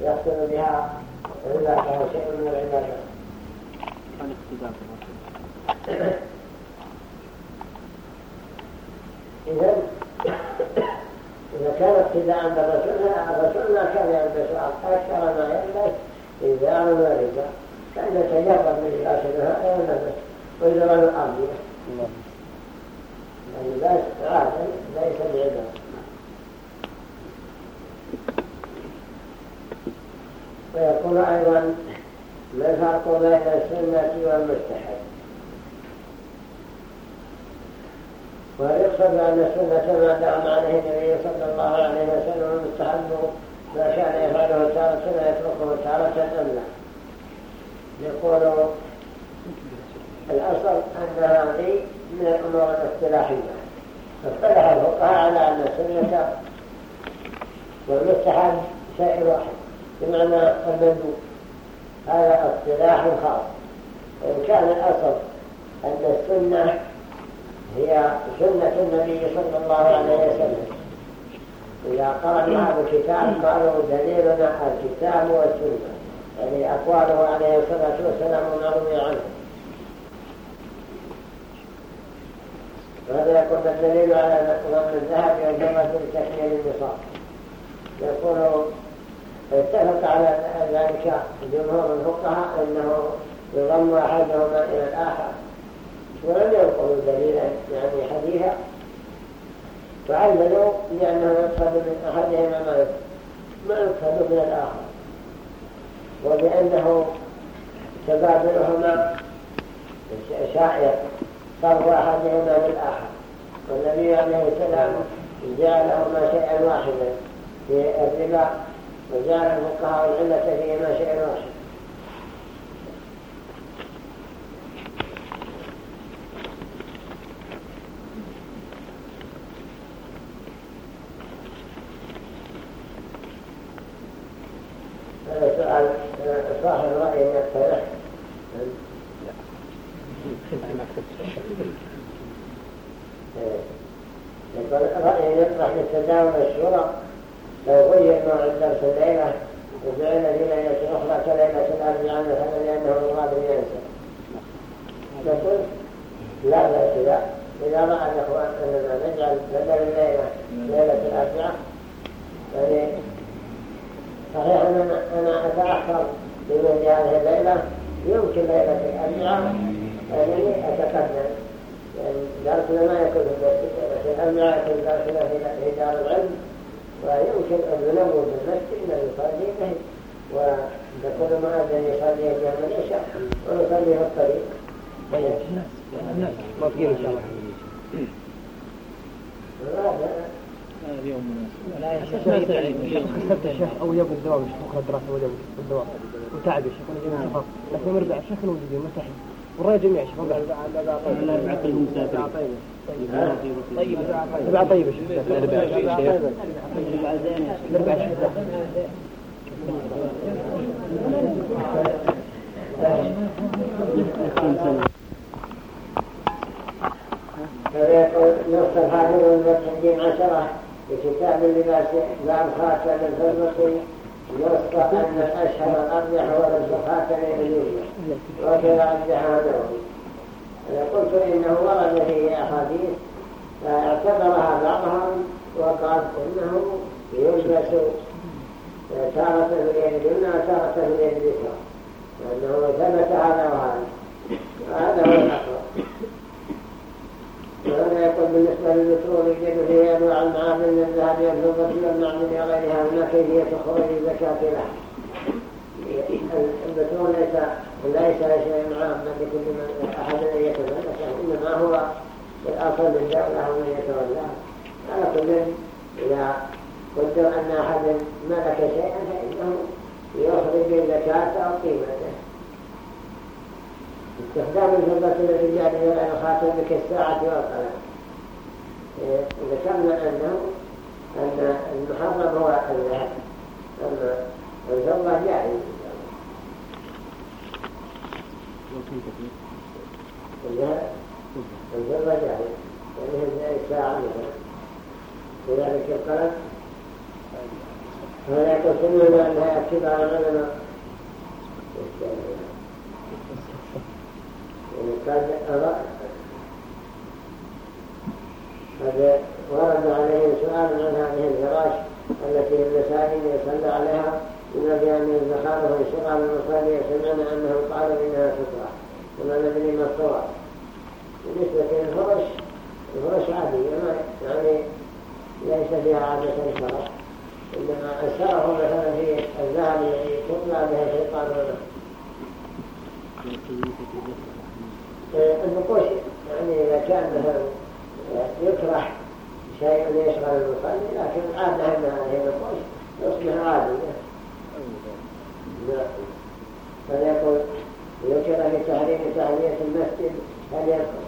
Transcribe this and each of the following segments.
يحصل بها عبادة شيء من العبادة. إذا إذا كان ابتداء بالرسول الرسول ما كان يلبس أكثر ما يلبس إذا وردة كان يتجرب من لباس هذا ولبس ويزرع الأرضية اللباس عادي ليس بعبادة. ويقول أيضا ما الفرق بين السنة والمستحب ويقصد أن السنة ما دام عليه النبي صلى الله عليه وسلم المستحب ما كان يفعله تارة يتركه تارة لا يقول الأصل أن هذه من الأمور الاصطلاحية. فاصطلح الفقهاء على أن السنة والمستحب شيء واحد. بمعنى المندوب هذا اصطلاح خاص. وإن كان الأصل أن السنة هي سنة النبي صلى الله عليه وسلم. إذا قرأنا هذا الكتاب قالوا دليلنا الكتاب والسنة. يعني أقواله عليه الصلاة والسلام وما روي عنه. وهذا يكون الدليل على ظن الذهب والجمة لتكميل النصاب؟ يقول اتفق على ذلك جمهور الفقهاء أنه يضم أحدهما إلى الآخر. ولم ينقلوا دليلا يعني حديثا. فعللوا لأنه يقصد من أحدهما ما يقصد من الآخر. وبأنه تبادلهما شائع صرف أحدهما بالاخر والنبي عليه السلام جعلهما شيئا واحدا في الربا. وجعل الفقهاء العلة فيهما شيء واحد هذا سؤال صاحب رأي يقترح يقول رأي يطرح للتداول الشورى لو غير نوع الدرس الليلة وجعل في ليلة أخرى كليلة الأربعاء مثلا لأنه الغالب ينسى نقول لا لا لا إذا رأى الإخوان أننا نجعل بدل الليلة ليلة الأربعاء يعني صحيح أنا, أنا أتأخر بمثل هذه الليلة يمكن ليلة الأربعاء يعني أتقدم يعني درسنا ما يكون في الأربعاء يكون درسنا في دار العلم ويمكن أن ينوم بالمسجد ما يصلي به وتكون مؤذن يصلي جهة العشاء ونصلي في الطريق ما في إن شاء الله لا الشيخ أو يبغى الدوام الشيخ بكره دراسه ولا الدوام وتعب يا شيخ أنا جاي شفاف لكن مرجع الشيخ موجودين مرتاحين والراي جميع الشيخ الاربعاء المسافر طيب اربعه طيب يا شيخ. اربعه شيخ. فيقول نص الحافظ المسجدين عشرة في كتاب اللباس باب خاتم الفرقي نص أن الأشهر الأرجح هو لبس خاتم اليمين وكذا رجحه النووي قلت إنه ورد فيه أحاديث فاعتبرها بعضهم وقال إنه يلبس تارة في اليد اليمنى وتارة في اليد اليسرى لأنه ثبت هذا وهذا. وهذا هو الأقرب وهذا يقول بالنسبة للبترول يجد فيه أنواع المعادن من الذهب والفضة والمعدن وغيرها هناك كيفية خروج الزكاة له البترول ليس ليس شيء عاما لكل من أحد أن يتملكه إنما هو الأصل من دولة ومن يتولاه على كل إذا قدر أن أحد ملك شيئا فإنه يخرج الزكاة أو قيمته استخدام الفضة للرجال إلى الخاتم كالساعة والقلم. ذكرنا أنه أن المحرم هو الذهب أما الفضة جائز الفضة جائز يعني الساعة مثلا. لذلك القلم ويقول سمعنا أنها كبار العلماء قد قد ورد عليهم سؤال عن هذه الفراش التي المساجد يصلى عليها إلا بأن الزخارف والشغال المصلي سمعنا أنه قال إنها سترة وما ندري ما الصواب. بالنسبة للفرش الفرش عادية يعني ليس فيها عادة الشرف إنما الشرف مثلا في الذهب الذي تطلع بها الشيطان النقوش. يعني إذا كان يكره شيء يشغل المصلي لكن العادة أن هذه النقوش تصبح عادية فليقول ذكر في تحريم تحلية المسجد هل يدخل؟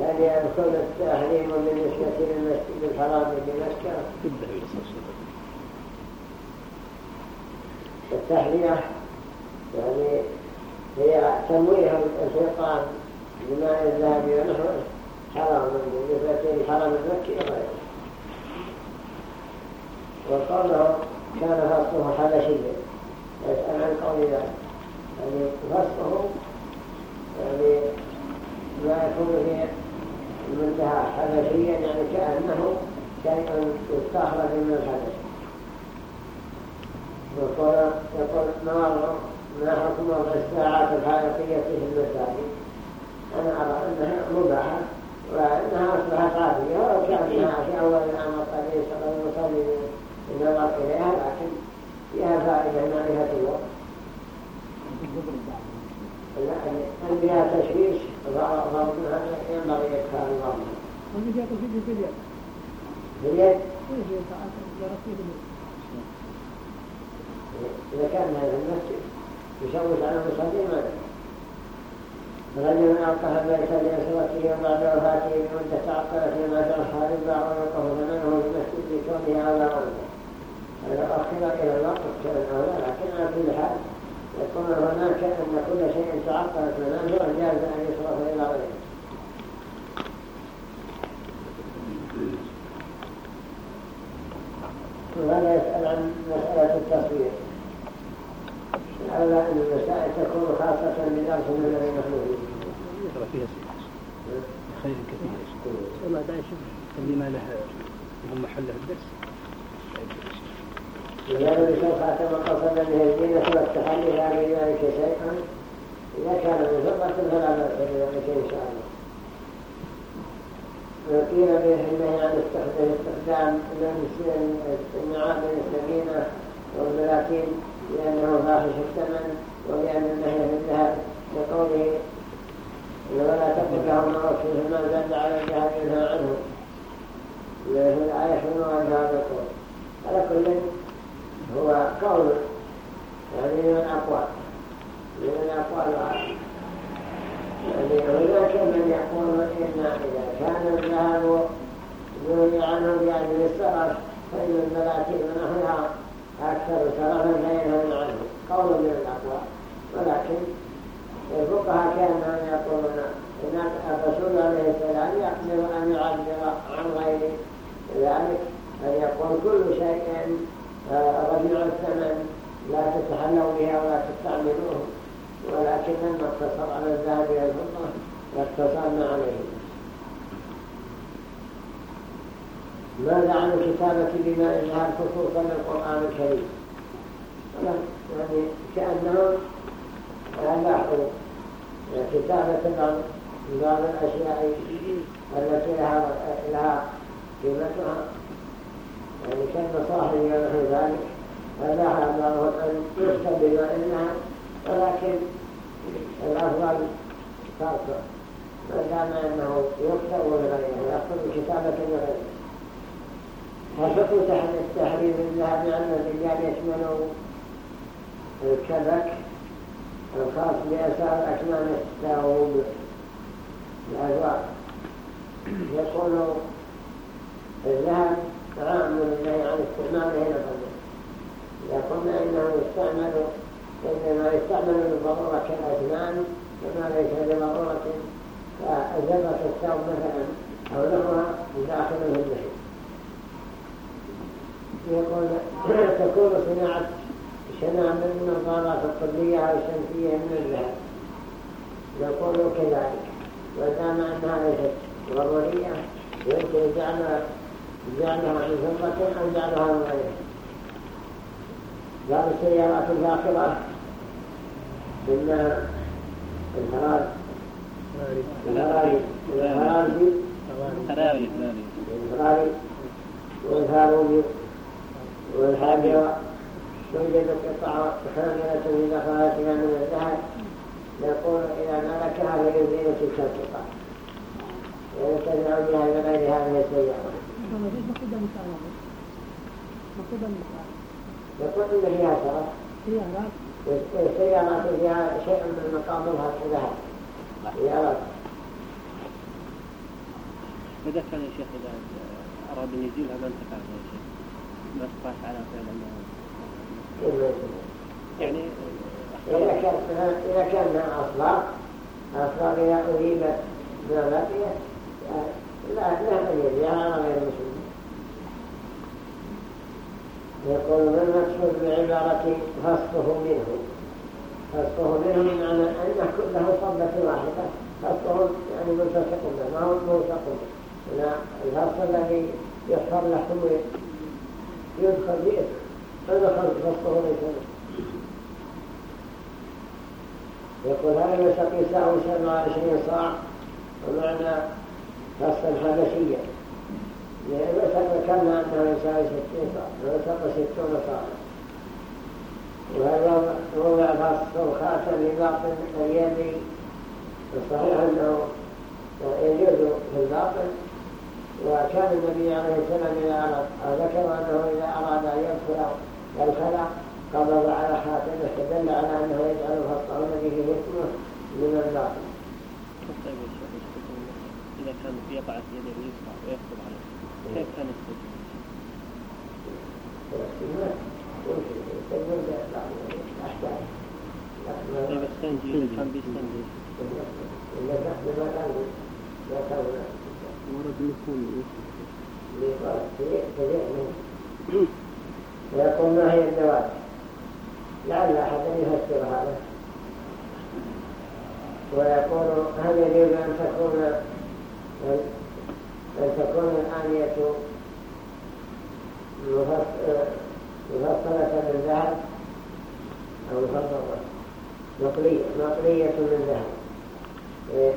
هل يدخل التحريم بالنسبة للمسجد الحرام بمكة التحلية يعني هي تمويه الشيطان بماء الذهب ونحوه حرام بالنسبة للحرام المكي وغيره وقوله كان فصله حبشيا يسأل عن قول ذلك يعني فصله يعني ما يكون في المنتهى حبشيا يعني كأنه شيء يستخرج من الحبش وقال يقول ما ما حكم الساعات الحائطية في المساجد؟ أنا أرى أنها مباحة وأنها أصبحت عادية ولو في أول الأمر قد يستقل المصلي النظر إليها لكن فيها فائدة معرفة الوقت أن فيها تشويش ضرب ينبغي إدخال الضرب هم فيها تشويش في اليد في اليد؟ إذا كان هذا المسجد يشوش على المصلين ما رجل أوقف بيت لأسرته وبعد وفاته بمدة تعطلت لما شرحها ربا ويوقف ثمنه في المسجد لكونها أولى أولى. هذا أخر إلى الوقت كان أولى لكن على كل حال يكون هناك أن كل شيء تعطلت منازله جاز أن يصرف إلى غيره. وهذا يسأل عن مسألة التصوير لعل أن المسائل تكون خاصة بدرس من الذي نحن ترى فيها خير كثير والله دا يشوف اللي ما له محله الدرس. لأن بشر خاتم قصد به الزينة والتحلي لا بذلك شيئا إذا كان من فضة فلا بأس بذلك إن شاء الله وقيل به النهي عن استخدام المعادن السمينة والبلاكين لأنه فاحش الثمن ولأن النهي الذهب لقوله ولا تتبعهم رسول ما زاد على الذهب ينهى عنه. في الآية من هذا القول؟ على كل هو قول. يعني من الأقوال من الأقوال يعني هناك من يقول إن إذا كان الذهب يولي عنه بأجل السرف فإن الملاتين ونحوها أكثر سرفا فينهون عنه قول من الأقوال. ولكن الفقهاء كانوا يقولون إن الرسول عليه السلام يقدر أن يعبر عن غير ذلك أن يقول كل شيء رجع الثمن لا تتحلوا بها ولا تستعملوه. ولكن لما اقتصر على الذهب والفضة واقتصرنا عليه. ماذا عن الكتابة بما الذهب خصوصا القرآن الكريم. يعني كأنهم لاحظوا كتابة بعض الأشياء التي لها, لها قيمتها. يعني كالمصاحب ونحو ذلك. فلا الله أن يكتب بما إنها ولكن الأفضل فرق. ما دام أنه يكتب بغيره يكتب كتابة بغيره فحكم تحريم الذهب عن الرجال يشمل الكبك الخاص بأسار أكمام التاوب الأزواج يقول الذهب عام لله عن استعماله لفضله إذا قلنا إنه يستعمل إنما يستعمل للضرورة كالأزمان وما ليس لضرورة فزبط الثوب مثلا أو نحوها داخل النحو يقول تكون صناعة شنع من النظارات الطبية أو الشمسية من الذهب. نقول كذلك. ودام أنها ليست ضرورية يمكن جعلها جعلها من فضة أو جعلها من غيره بعض السيارات الفاخرة إنها الفراري الفراري الفراري الفراري والفاروجي والحاجرة توجد قطع حاملة في دخلاتها من الذهب يقول إذا ملكها فيزيل تلك القطع ويتبع بها بغير هذه السيارة. يقول إن فيها شرف. السيارات فيها شيء من مقابلها ذهب سيارات إذا كان يا شيخ إذا أراد أن يزيلها؟ ما انتفع استطاعت على فعل يعني إذا كان إذا كان من أصلاف أصلاف إذا أريبت بقي لا لا يجري على غير المسلمين يقول ما المقصود بعبارة فصله منه فصله منه بمعنى أن كله صبة واحدة فصله يعني ملتصق به ما هو ملتصق به الفصل الذي يصفر لحم يدخل بإثم فدخل فصله ليس يقول هذا يسقي ساعة سبع وعشرين صاع. ومعنى فصل الحبشية لأنه ذكرنا أنه يساوي ستين صاع. ويسق ستون صاع. وهذا وضع فصل خاتم لباطن اليد الصحيح أنه يجوز في الباطن وكان النبي عليه السلام إذا أراد ذكر أنه إذا أراد أن يدخل الخلع قبض على خاتمه فدل على أنه يجعل فصله الذي فيه اسمه من الباطن إذا كان يقع في يده اليسرى ويخطب عليه كيف كان يستجيب؟ طيب استنجي إذا كان بيستنجي ورد مفهوم. ويقول ما هي الزواج لعل أحدا يفسر هذا. ويقول هل يجوز أن تكون أن تكون الآنية مفصلة من ذهب مفصلة مطلية مطلية من ذهب؟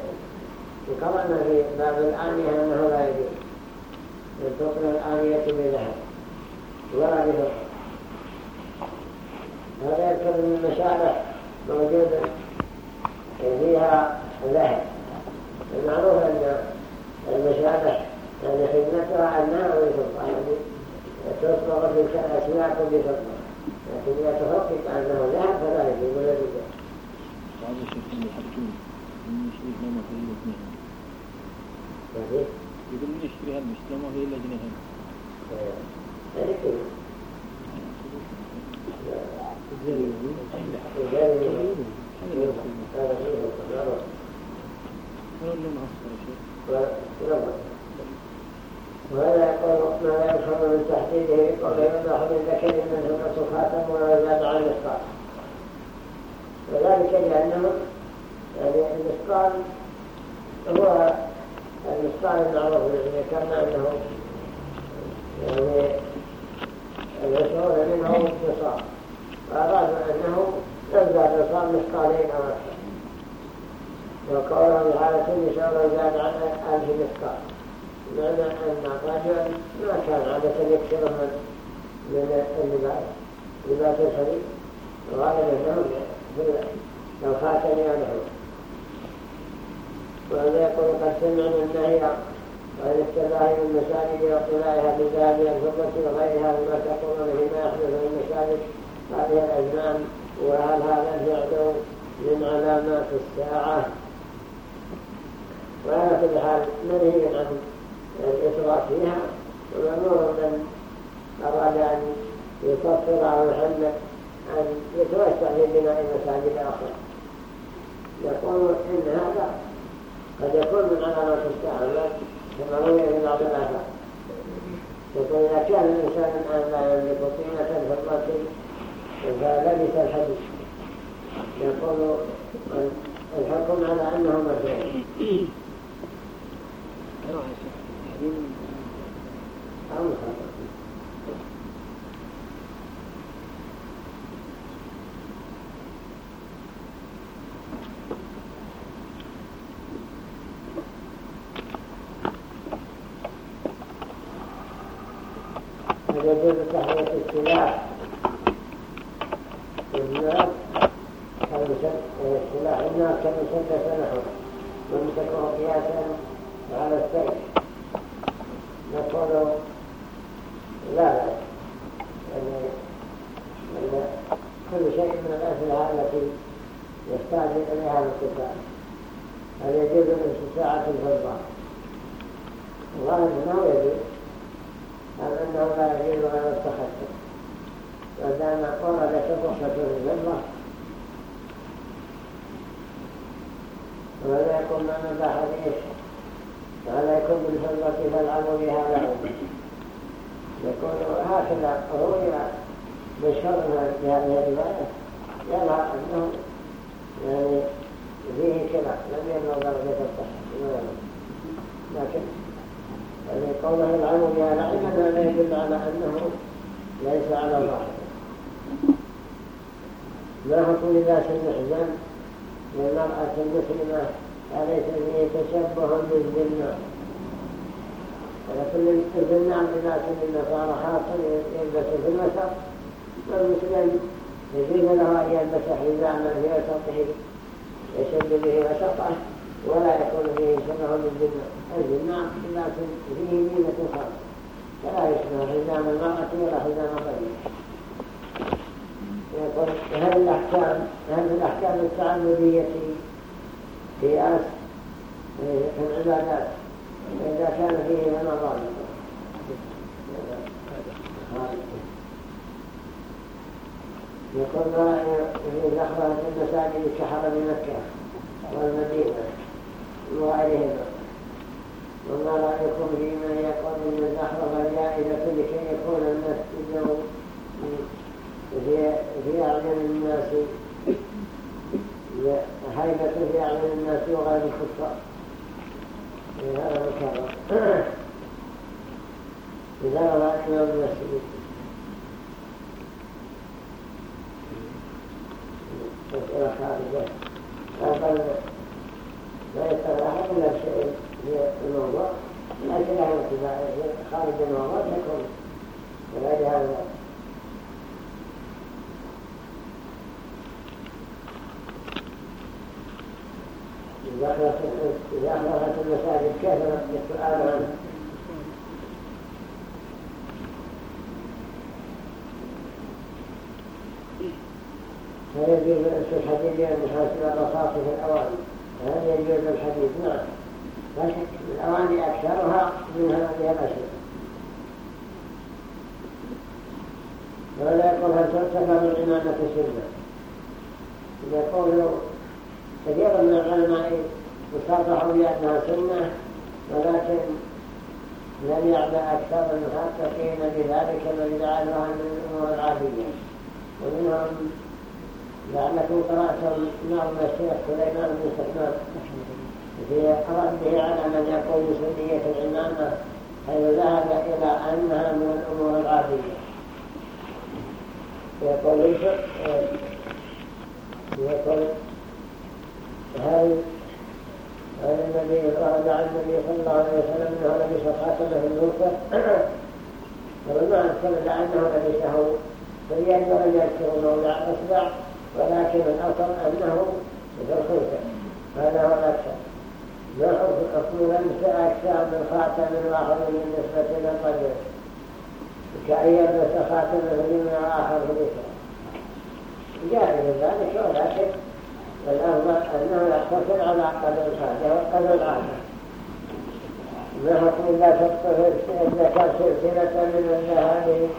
قرأنا في باب الآنية أنه لا يجوز. أن تطلع الآنية بذهب ولا بفضة هذا يذكر من المشارع موجودة فيها ذهب. المعروف أن المشابه يعني خدمتها أنها تصبغ في الأسماك بفضة لكن إذا تحقق أنه ذهب فلا يجوز. ولا يجوز بعض الشيخين يحكون من يشري لما في الاثنين يقول من يشتري هالمشت لما في الاثنين وهذا يقول ما لا يفهم من تحديده يقول يمنح من ذكر خاتم ولا يزاد عن المسقال وذلك لأنه يعني المسقال هو المسقال المعروف الذي ذكرنا أنه يعني المشهور منه انتصار فأرادوا أنه يزداد صار مثقالين أو أكثر وقوله بحالة شهر زاد عن ألف مثقال. معنى أن الرجل ما كان عادة يكثر من اللباس لباس الحديث وغالبا في الخاتم ونحوه وهذا يقول قد سمعنا النهي وعن التباهي المساجد واطلاعها بذهب الفضة وغيرها مما تقولون فيما يحدث في المساجد. هذه الأزمان وهل هذا الفعل من علامات الساعة؟ وعلى كل حال منهي عن الإسراف فيها. ومأمور من أراد أن يكفر أو يحمل أن يتوسع في بناء مساجد أخرى يقول إن هذا قد يكون من علامات الساعة كما روي في بعض الآثار يقول إذا كان الإنسان الآن لا يملك قيمة الفضة فلبس الحديث. يقول الحكم على أنه مجنون أو مخطط يجوز تحريك السلاح. الناس السلاح. الناس كمسدس نحو ومسكه قياسا على السيف. نقول لا لا يعني كل شيء من الأسلحة التي يستعجل إليها القتال هل يجوز ساعة الفضة. الله أنه يجوز. أم أنه لا يجوز غير التخصص ودام وردت الرخصة ولا يكون من نباح حديث يكون بالفضة فالعبوا بها لعب يكون هكذا روي بشرنا بهذه الرواية يظهر أنه يعني فيه كلام لم يبلغ درجة الصحة لكن يعني قوله العلم بها لعبا لا يدل على أنه ليس على ظاهر ما حكم لباس المحزن للمرأة المسلمة أليس فيه تشبه بالذنة ولكن الذنة لباس النصارى خاصة يلبس في الوسط والمسلم يجوز له أن يلبس حزاما في وسطه يشد به وسطه ولا يكون فيه شبه بالذنة الذنة لباس فيه ميزة خاصة فلا يشبه حزام المرأة ولا حزام الرجل يقول هل الأحكام هل الأحكام التعبدية قياس في العبادات إذا كان فيه رمضان؟ يقول في زخرة المساجد كحرم مكة والمدينة؟ وغيرهما وما رأيكم فيما يقول من الزخرة جائزة لكي يكون المسجد في أعين الناس. هيبة في أعين الناس وغير الكفار. هذا مكرر إذا إمام المسجد. مسألة خارجة لا يستطيع أحد إلا بشيء الموضوع خارج الموضوع إذا أخرجت المساجد السؤال فيجوز في الحديد أن يحاسب في الأواني هل يجوز الحديد؟ نعم شك الأواني أكثرها من هذه الأشياء ولا يقول هل تعتبر الإمامة سنة يقول كثير من العلماء يصرحوا بأنها سنة ولكن لم يعبى أكثر المحققين بذلك الذي جعلها من الأمور العادية. ومنهم لعلكم قرأتم نظم الشيخ سليمان بن سحمان في رده على من يقول بسنية الإمامة حيث ذهب إلى أنها من الأمور العادية. يقول يقول هل هل النبي ورد عن النبي صلى الله عليه وسلم أنه لبس خاتمة الموسى فما اعتمد انه لبسه اليد ولم يذكر موضع الاصبع ولكن الأصل أنه في الخنثى هذا هو الأكثر. ما حكم لبس أكثر من خاتم واحد بالنسبة للرجل كأن يلبس خاتم واخر في اليسرى جاء ذلك ولكن الأفضل أنه يقتصر على قدر الحاجة وقدر العادة ما حكم لا تقتصر كان سلسلة من الذهب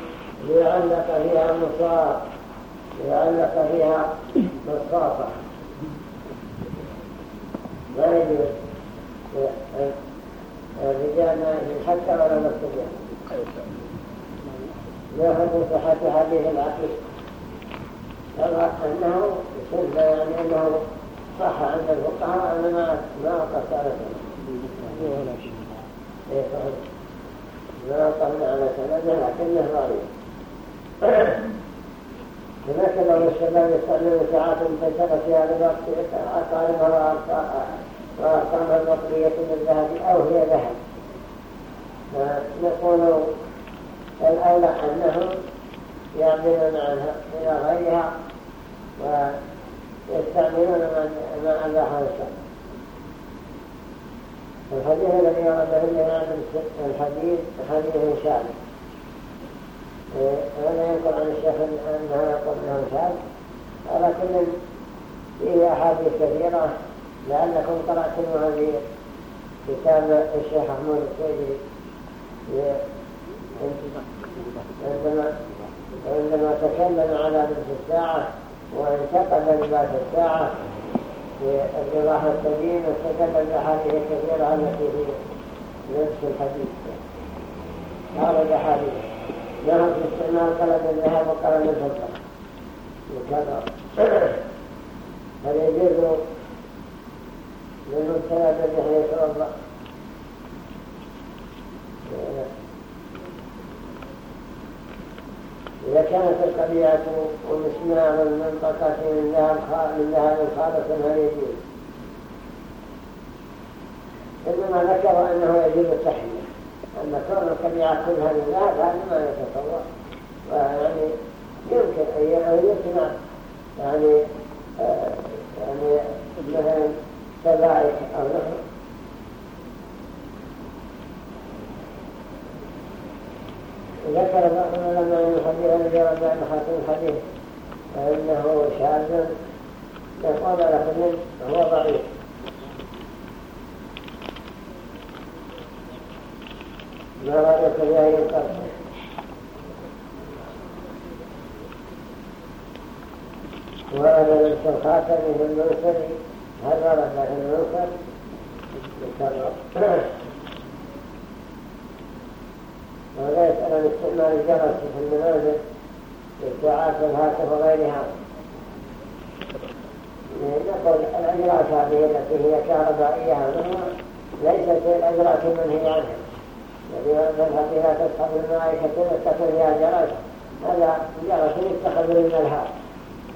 ليعلق فيها مصاب ليعلق فيها مصافة لا يجوز. الرجال حتى ولا نستطيع يأخذ صحة حديث العقيق كما أنه سنة يعني أنه صح عند الفقهاء أن ما ما وقفت على إيه ما وقفنا على سنده لكنه ضعيف. هناك لو الشباب يستعملون ساعات مفسرة في هذا الوقت أقاربها وأقامها البطرية بالذهب أو هي ذهب. فنقول الأولى أنهم يعملون عنها إلى غيرها ويستعملون ما أباحه الشرع الحديث الذي ورده الإمام الحديث حديث شاذ هذا ينقل عن الشيخ أنه يقول له شاذ ولكن فيه أحاديث كثيرة لعلكم قرأتموها في كتاب الشيخ محمود السيدي عندما عندما تكلم على لبس الساعة وانتقد لباس الساعة في الجراح السليم واستدل بأحاديث كثيرة التي في لبس الحديث. هذا أحاديث له في استعمال قلم الذهب وقلم الفضة. وكذا. هل يجوز للمبتلى بالجهل يتوضا إذا كانت القبيعة ومسمار المنطقة من ذهب من ذهب خالص هل يجوز إنما ذكر أنه يجوز التحميل أن كون القبيعة كلها من ذهب هذا ما يتصور. ويعني يمكن أن يمكن يعني آه، يعني مثلا سبائك أو نحو. ذكر بعض العلماء أن الحديث الذي رد خاتم الحديث فإنه شاذ يقول لكن هو ضعيف. في اي القرص وأنا لبس الخاتم في في المنصر يكرر ولا يسأل عن استعمال الجرس في المنازل للساعات والهاتف وغيرها نقول الأجراس هذه التي هي كهربائية ليست الأجراس المنهي عنها الذي التي لا تسحب الملائكة يتخذ فيها جرس هذا جرس يتخذ للملهى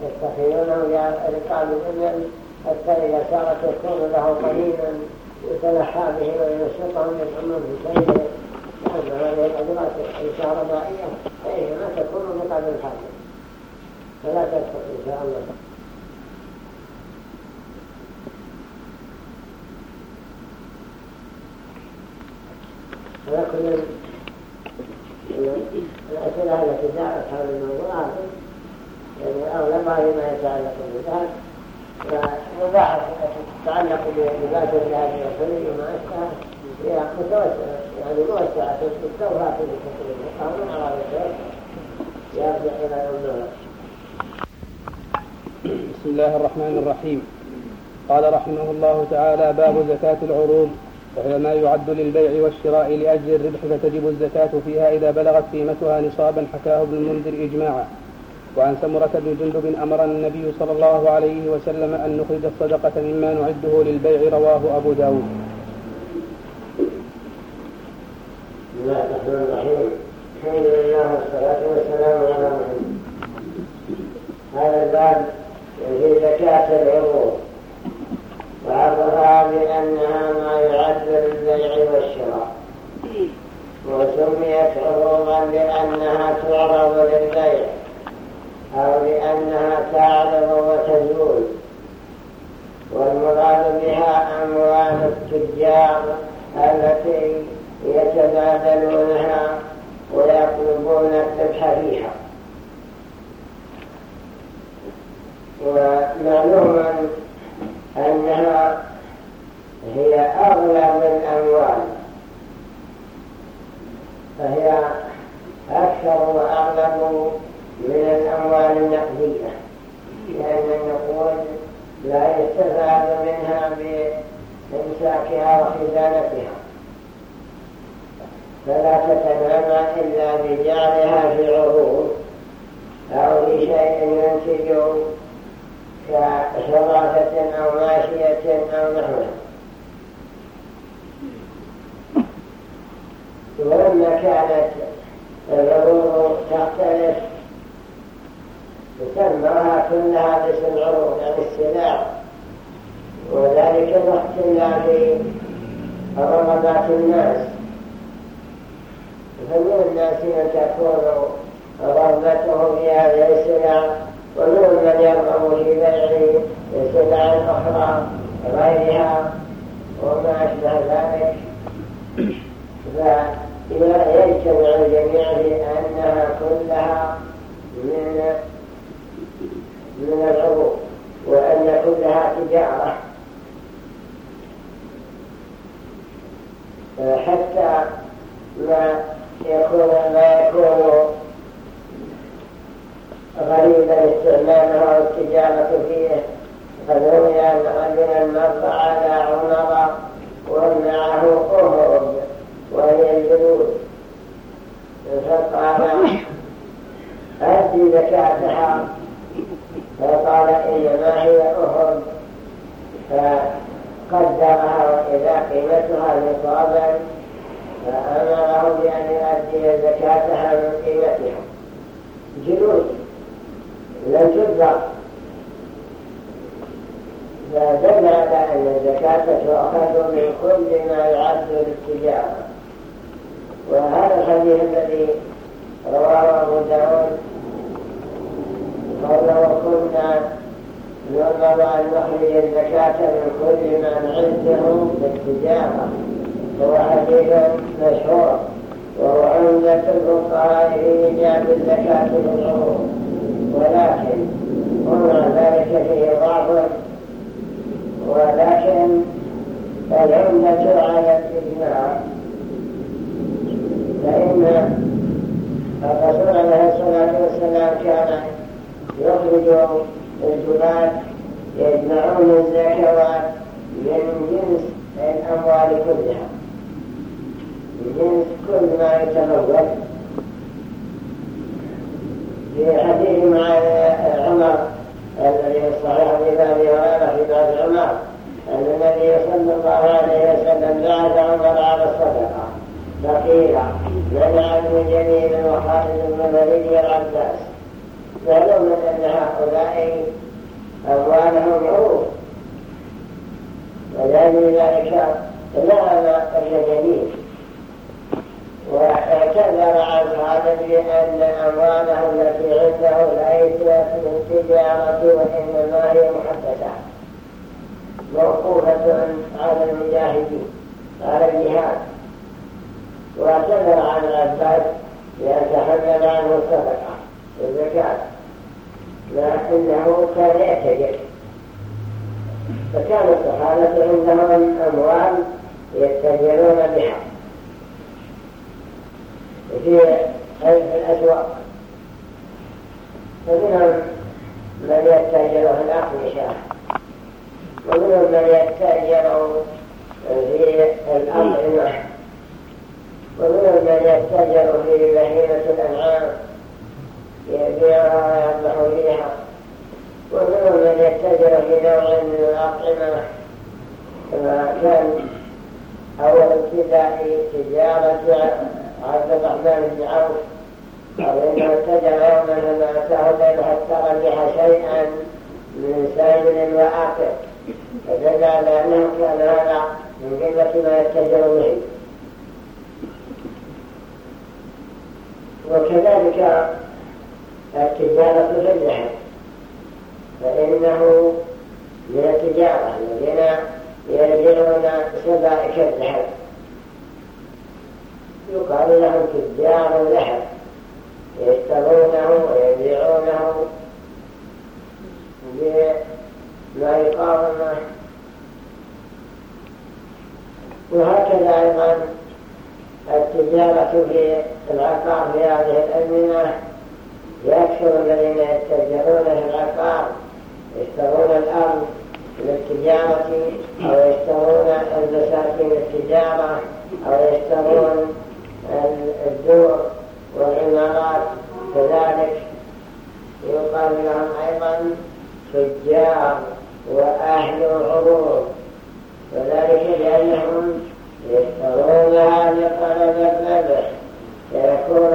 يتخذونه لرقاب الإبل حتى إذا صارت يكون له قليلا يتلحى به وينشطهم يدعمون في سيره أن هذه الأدوات الكهربائية فإنما تكون بقدر الحاجة. فلا تدخل إن شاء الله. ولكن الأسئلة التي جاءت حول الموضوع يعني ما يتعلق بذلك تتعلق وما أشبهه هي متوسعة يعني موسعة في أراد يرجع إلى بسم الله الرحمن الرحيم. قال رحمه الله تعالى باب زكاة العروض. وهي ما يعد للبيع والشراء لأجل الربح فتجب الزكاة فيها إذا بلغت قيمتها نصابا. حكاه ابن المنذر إجماعا. وعن سمرة بن جندب أمر النبي صلى الله عليه وسلم أن نخرج الصدقة مما نعده للبيع رواه أبو داود. بسم الله الرحمن الرحيم الحمد لله والصلاة والسلام على محمد هذا الباب في زكاة العروض وعرفها بأنها ما يعد للبيع والشراء. وسميت عروضا لأنها تعرض للبيع أو لأنها تعرض وتزول. والمراد بها أموال التجار التي يتبادلونها ويطلبون الذبح فيها. ومعلوم أنها هي أغلب الأموال فهي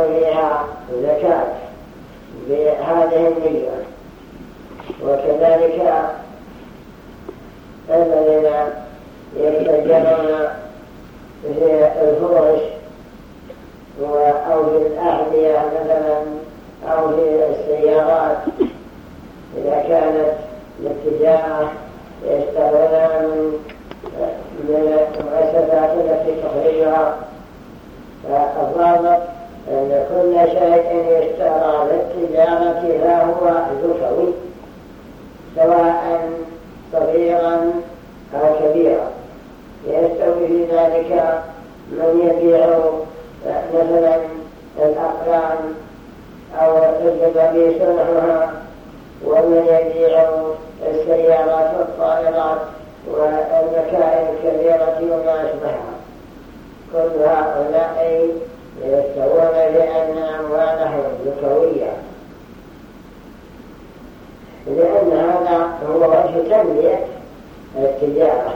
فيها زكاة بهذه النية. وكذلك الذين يتجرون في الفرش أو في الأحذية مثلا أو في السيارات إذا كانت للتجارة يشتغلون من المؤسسات التي تخرجها فالضابط أن كل شيء يشترى للتجارة فهو زكوي سواء صغيرا أو كبيرا. يستوي في ذلك من يبيع مثلا الأقلام أو الجبابيس نحوها ومن يبيع السيارات والطائرات والمكائن الكبيرة وما أشبهها. كل هؤلاء يستوون لأن أموالهم ذكوية لأن هذا هو وجه تنمية التجارة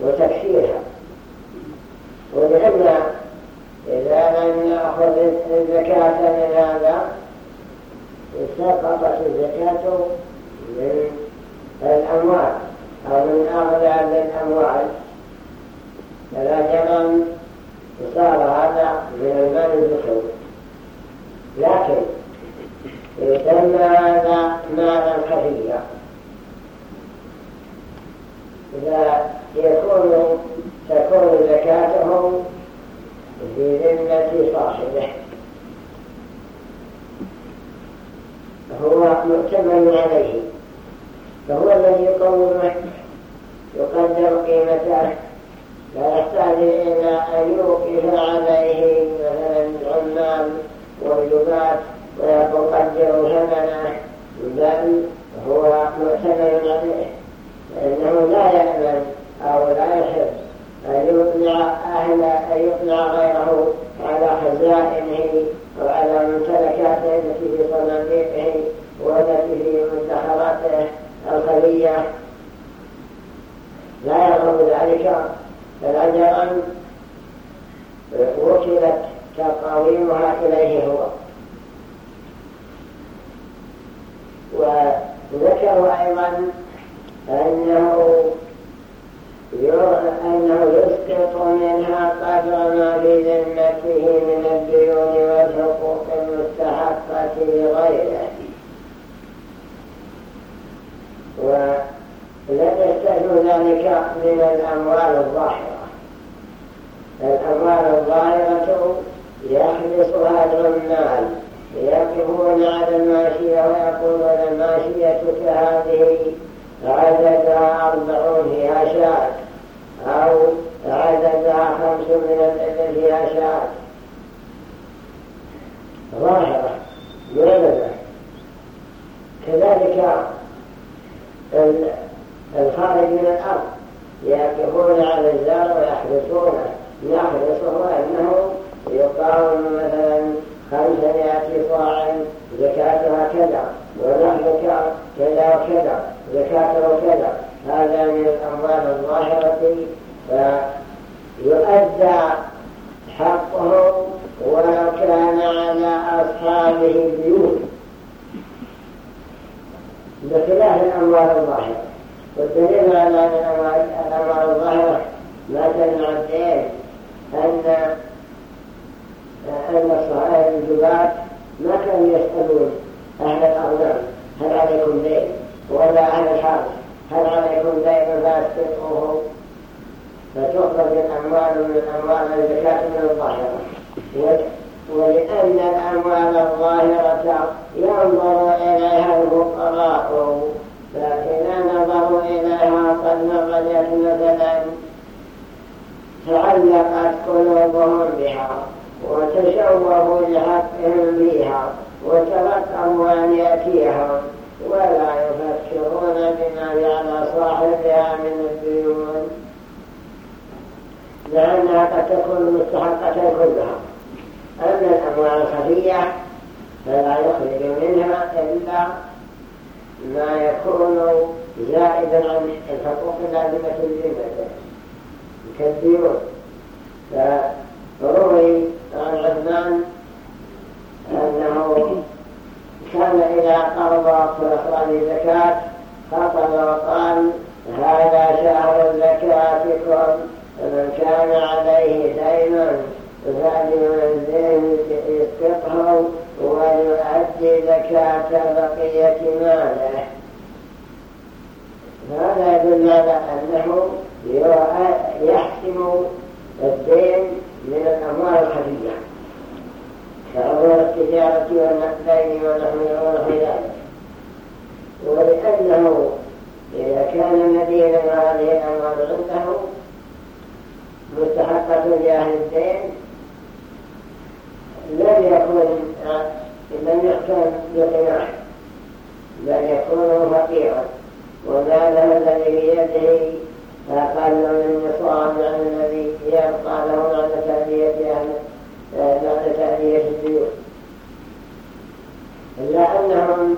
وتكسيرها ولأن إذا لم نأخذ الزكاة من هذا سقطت الزكاة من الأموال أو من أغلى الأموال. فلا جرم صار هذا من المال الزكوي لكن يسمى هذا مالا خفيا. يكون تكون زكاته في ذمة صاحبه. هو مؤتمن عليه. فهو الذي يقومه يقدر قيمته. لا يحتاج إلى أن يوقف عليه مثلا العمال والجبات ويقدر ثمنه بل هو مؤتمن عليه. فإنه لا يأمن أو لا يحب أن يطلع أهل أن يطلع غيره على خزائنه. وعلى ممتلكاته التي في صناديقه والتي في مدخراته الخلية. لا يرغب ذلك فالأجر وكلت تقاويمها إليه هو. وذكروا أيضا أنه أنه يسقط منها قدر ما في ذمته من الديون والحقوق المستحقة لغيره. ولم يستثنوا ذلك من الأموال الظاهرة التجارة والنقدين ونحو ذلك ولأنه إذا كان مدينا وهذه الأموال عنده مستحقة جاه الدين لم يكن لم يحكم بقناع بل يكون فقيرا وما الذي بيده أقل من نصاب الذي يبقى له بعد تأدية بعد تأدية الديون إلا أنهم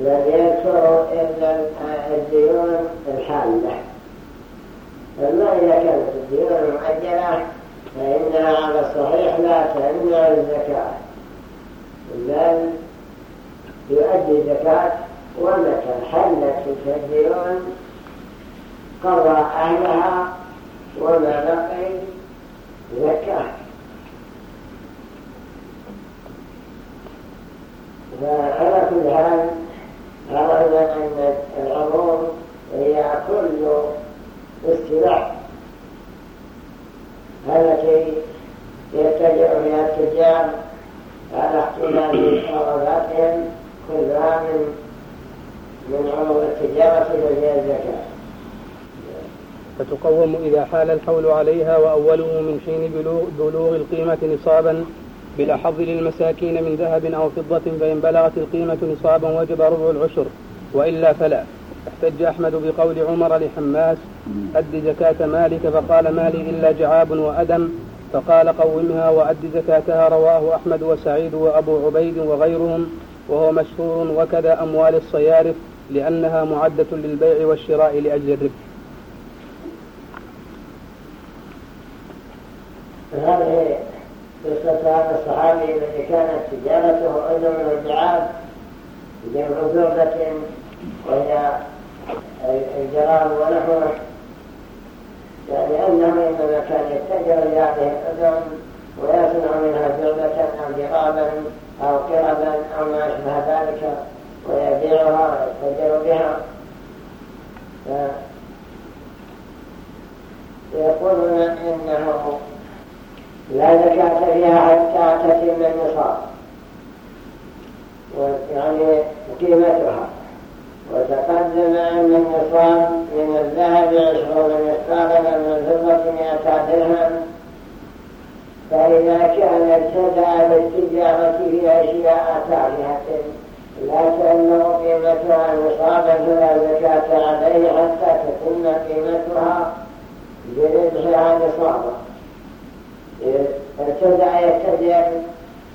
لم يذكروا إلا الديون الحالة أما إذا كانت الديون المؤجلة فإنها على الصحيح لا تمنع الزكاة. بل يؤدي الزكاة ومتى حلت الديون قضى أهلها وما بقي زكاة. فعلى كل حال عرفنا أن العموم هي كل استلاح التي يتجع فيها التجار. على احتمال طلباتهم كلها من من عروض التجارة وهي الزكاة. فتقوم إذا حال الحول عليها وأوله من حين بلوغ القيمة نصابا. بالأحظ للمساكين من ذهب أو فضة فإن بلغت القيمة نصابا وجب ربع العشر وإلا فلا. احتج أحمد بقول عمر لحماس أد زكاة مالك فقال مالي إلا جعاب وأدم. فقال قومها وأد زكاتها رواه أحمد وسعيد وأبو عبيد وغيرهم وهو مشهور وكذا أموال الصيارف لأنها معدة للبيع والشراء لأجل الربح. هذه قصة هذا الصحابي الذي كانت تجارته أيضا من الجعاب جمع زربة وهي الجرام ونحوه. أنه إنما كان يتجر لهذه الأذن ويصنع منها زربة أو جرابا أو قربا أو ما أشبه ذلك ويبيعها ويتجر بها. يقولون إنه لا زكاة فيها حتى تتم النصاب. يعني قيمتها وتقدم أن النصاب من الذهب عشرون مثقالا من الفضة مئتا درهم. فإذا كان ابتدأ بالتجارة في أشياء تافهة لا تبلغ قيمتها نصابا فلا زكاة عليه حتى تتم قيمتها بربحها نصابا ابتدأ يتجر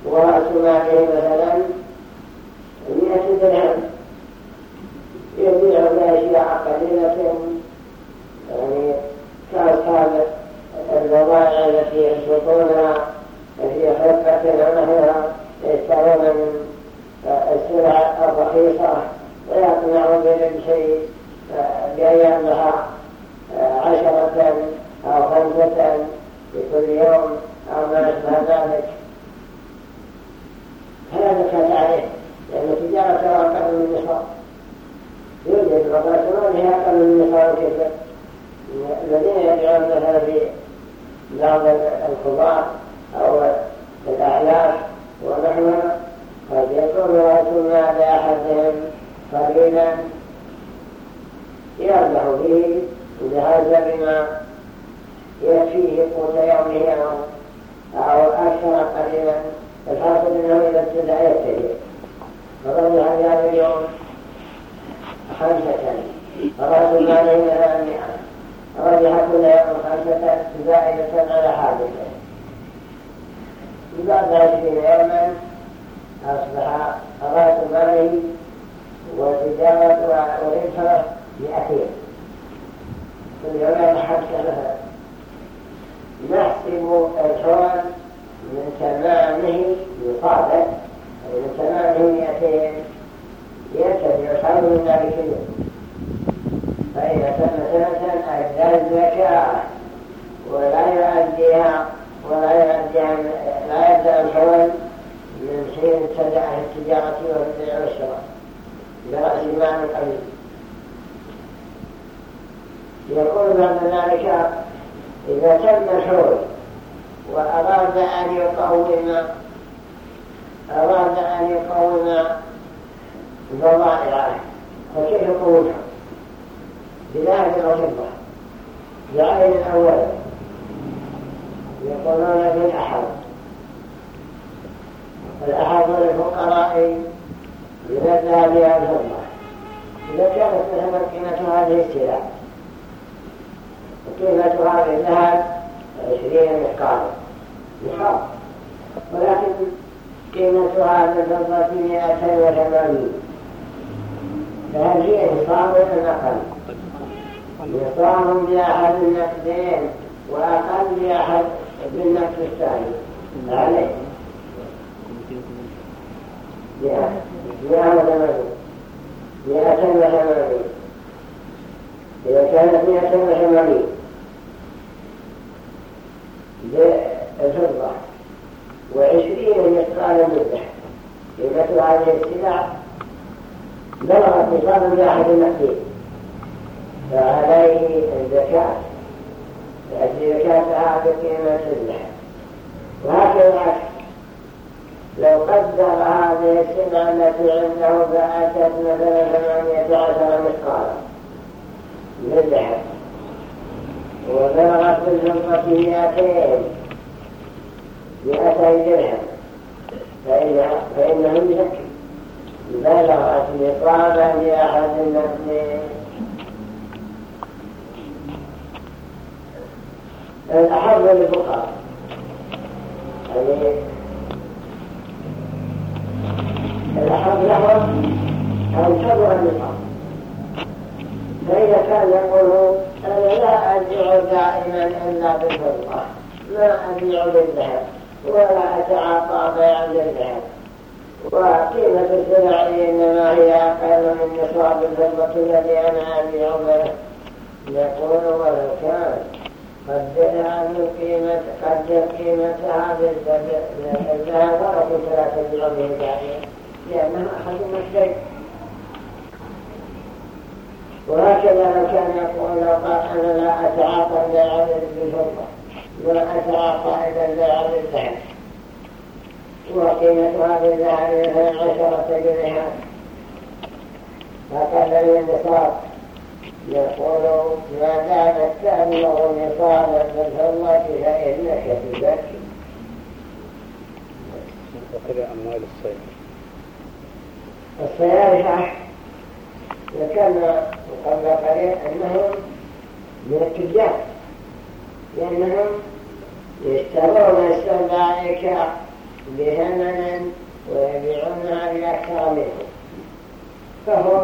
ورأس ماله مثلا مئة درهم يبيع بأشياء قليلة يعني كأصحاب البضائع التي يسوقونها في حقة ونحوها يشترون من السلع الرخيصة ويقنعون بالشيء بأن يربح عشرة أو خمسة في كل يوم أو ما أشبه ذلك فلا زكاة عليه لأن تجارته أقل من النصاب يوجد وقاتلون هي أقل من النصاب كثير الذين يدعون مثلا في بعض الخضار أو الأعلاف ونحوها قد يكون رأس مال أحدهم قليلا. يربح به بهذا بما يكفيه قوت يومه أو أكثر قليلا الحاصل أنه إذا ابتدأ يتجه فرجع هذا اليوم خمسة المال مثلا مئة رجع كل يوم خمسة زائدة على حادثة بعد عشرين يوما أصبح رأس المال وتجارة وربحه مئتين. كل يوم حبس مثلا نحسب الحول من تمامه يصابه من تمامه يرتفع الحول من ذلك. اليوم فإذا تم سنة أدى الزكاة ولا يؤديها ولا يؤديها لا يبدأ الحول من حين ابتدأ التجارة والبيع والشراء. برأس مال قليل يقول بعد ذلك إذا تم الحول وأراد أن يقوم أراد أن يقوم ضمائره فكيف يقومها بذهب وفضة بعين الأول. يقولون في الأحد للفقراء من الذهب والفضة إذا كانت مثلا قيمة هذه السلع. وقيمة هذه الذهب عشرين مثقال مثقال ولكن قيمة هذا الفضة مئتين وثمانين فهل هي نصاب ولا أقل؟ نصاب بأحد النقدين وأقل بأحد بالنقد الثاني عليه مئة وثمانين مئتين وثمانين إذا كانت مئتين وثمانين بالفضة وعشرين مثقالا بالذهب قيمة هذه السلع بلغت نصابا بأحد النقدين فعليه الزكاة. يأتي زكاتها بقيمة الذهب وهكذا لو قدر هذه السلعة التي عنده فأتت مثلا ثمانية عشر مثقالا من الذهب وبلغت بالفضة مئتين. مئتي درهم. فإنه يزكي بلغت نصابا لأحد الاثنين الأحب للفقراء. يعني الأحب لهم أن تبر النصاب فإذا كان يقول أنا لا أبيع دائما إلا بالفضة ما أبيع بالذهب ولا أتعاطى بيع بالذهب وقيمة السلع إنما هي أقل من نصاب الفضة الذي أنا أبيع به يقول ولو كان قدرها من قيمة قدر قيمتها بالذهب ولا كنت لا تبيع به لأنه أحد الشيء. وهكذا لو كان يقول لو قال أنا لا أتعاطى البيع بالفضة ولا أتعاطى إذا البيع بالذهب وقيمة هذه الذهب مثلا عشرة جنيهات. فقال لي النصاب يقول ما دامت تبلغ نصابا بالفضة فإنك تزكي وكذا أموال الصيد. الصيارفة ذكرنا قبل قليل أنهم من التجار لأنهم يشترون السبائك بثمن ويبيعونها بأكثر منه فهم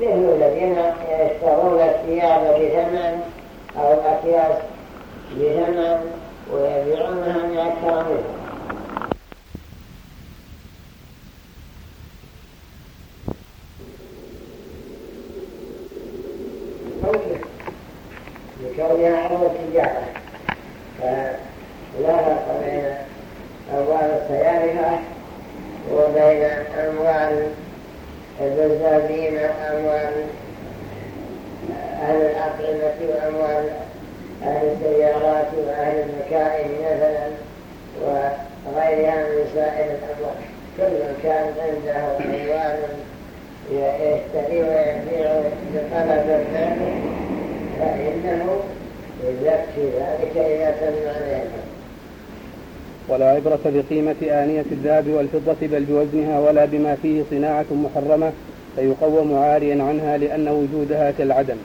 مثل الذين يشترون الثياب بثمن أو الأكياس بثمن ويبيعونها بأكثر منه لكونها عرض التجارة فلا فرق بين أموال السيارفة وبين أموال البزابين أموال أهل الأطعمة وأموال أهل السيارات وأهل المكائن مثلا وغيرها من سائر الأموال كل كان عنده أموال يشتري ويبيع بطلب ذلك فإنه يزكي ذلك إذا تم عليه ولا عبرة بقيمة آنية الذهب والفضة بل بوزنها ولا بما فيه صناعة محرمة فيقوم عاريا عنها لأن وجودها كالعدم.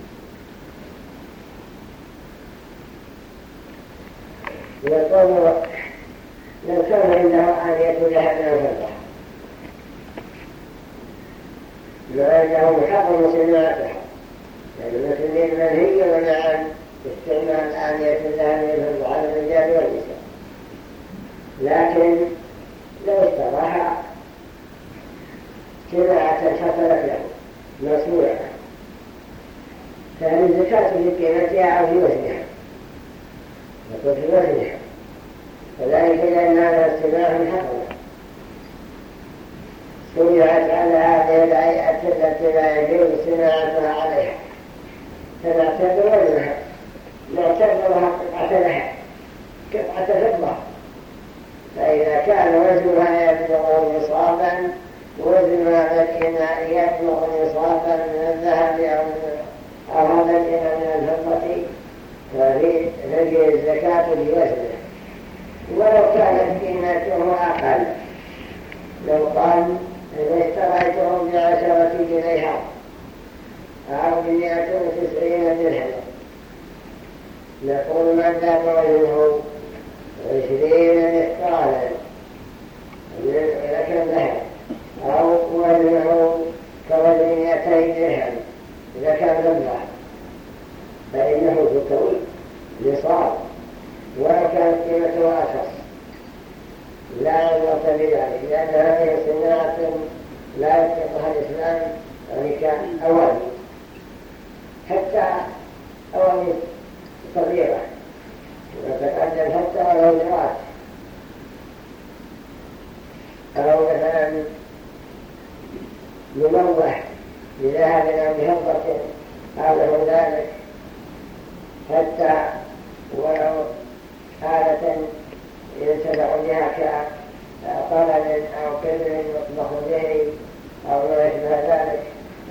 يموح بذهب أو بهضة أو له ذلك. حتى ولو حالة ينتفع بها كطلل أو كلم مطبخ به أو ما يشبه ذلك.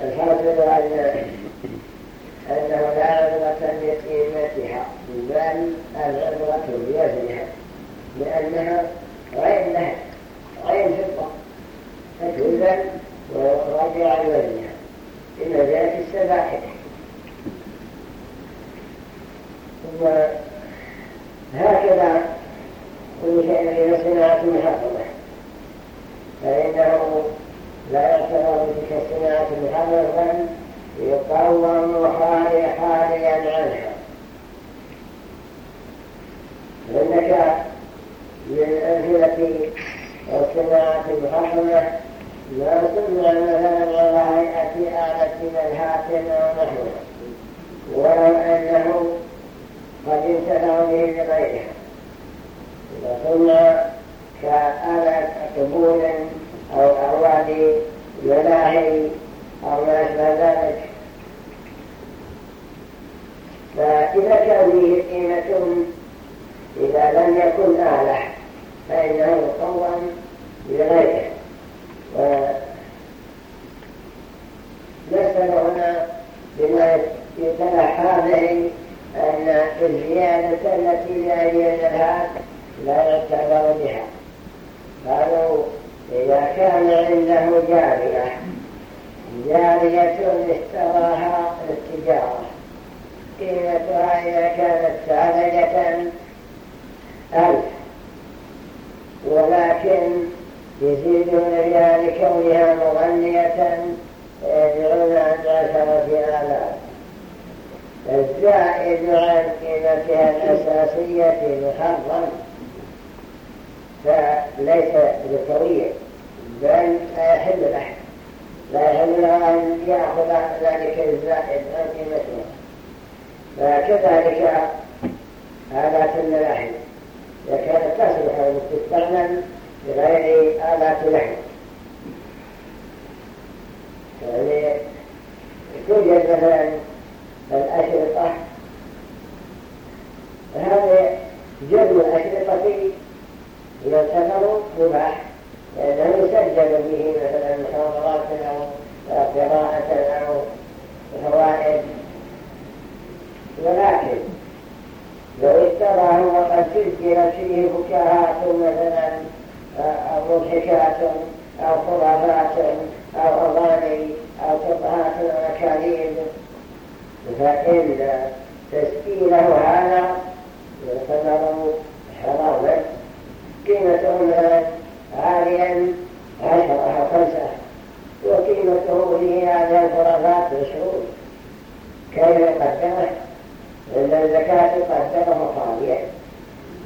الحاصل أن أنه لا عبرة بقيمتها بل العبرة بوزنها لأنها غير لها غير فضة. فتوزن ويخرج عن وزنها إن ذلك السباحة وهكذا كل شيء في صناعة محرمة فإنه لا يعتبر بك الصناعة محرمة يقوم خاليا عنها. فإنك من أمثلة الصناعة المحرمة ما سمع مثلا على هيئة آلة ملهاة أو نحوها ولو أنه قد انتفع به بغيرها وصلنا كآلة قبول أو أعواد ملاهي أو ما أشبه ذلك فإذا كان به قيمة إذا لم يكن آلة فإنه يقوم بغيره. ونسأل هنا بما يتلحى به أن الزيادة التي لا ينهى لا يعتبر بها. قالوا إذا كان عنده جارية جارية اشتراها للتجارة قيمتها إذا كانت سالجة ألف. ولكن يزيدون بها لكونها مغنية يدعون عن عشرة آلاف الزائد عن قيمتها الأساسية محرم. فليس ذكريا بل لا يحل له. لا يحل له أن يأخذ ذلك الزائد عن قيمته. فكذلك آلات الملاحم إذا كانت تصلح تستعمل بغير آلات لحم يعني توجد مثلا الأشرطة. هذا جد الأشرطة يعتبر مباح لأنه يسجل به مثلا محاضرات أو قراءة أو فوائد. ولكن لو اشتراه وقد سجلت فيه بكاهات مثلا مضحكات أو خرافات أو أغاني أو تطهات وأكاليل فإن تسجيله هذا يعتبر حراما قيمته عاليا عشرة أو خمسة. وقيمته به هذه الخرافات مشهور كيف يقدمه؟ عند الزكاة قدمه خاليا.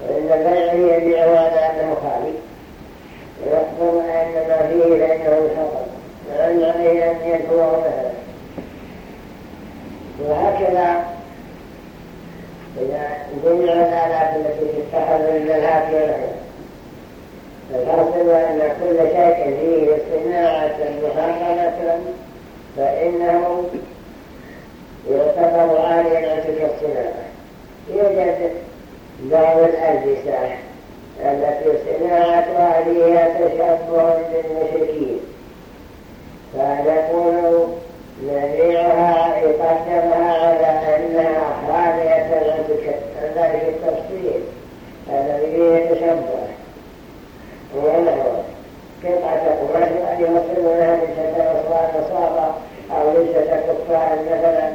وعند البيع يبيعه على أنه خالي. ويخبر أن ما فيه فإنه يحرم وأن عليه أن يكون مثلا وهكذا إذا جمع الآلات التي تتخذ من الهاتف الحاصل أن كل شيء فيه صناعة محرمة فإنه يعتبر عاليا عن تلك الصناعة يوجد بعض الألبسة التي صناعتها فيها تشبه بالمشركين فنقول نبيعها يقدمها على أنها خالية عن ذلك التفصيل الذي فيه تشبه ونحوه قطعة قماش قد يوصلونها لسة نصارى أو لسة كفار مثلا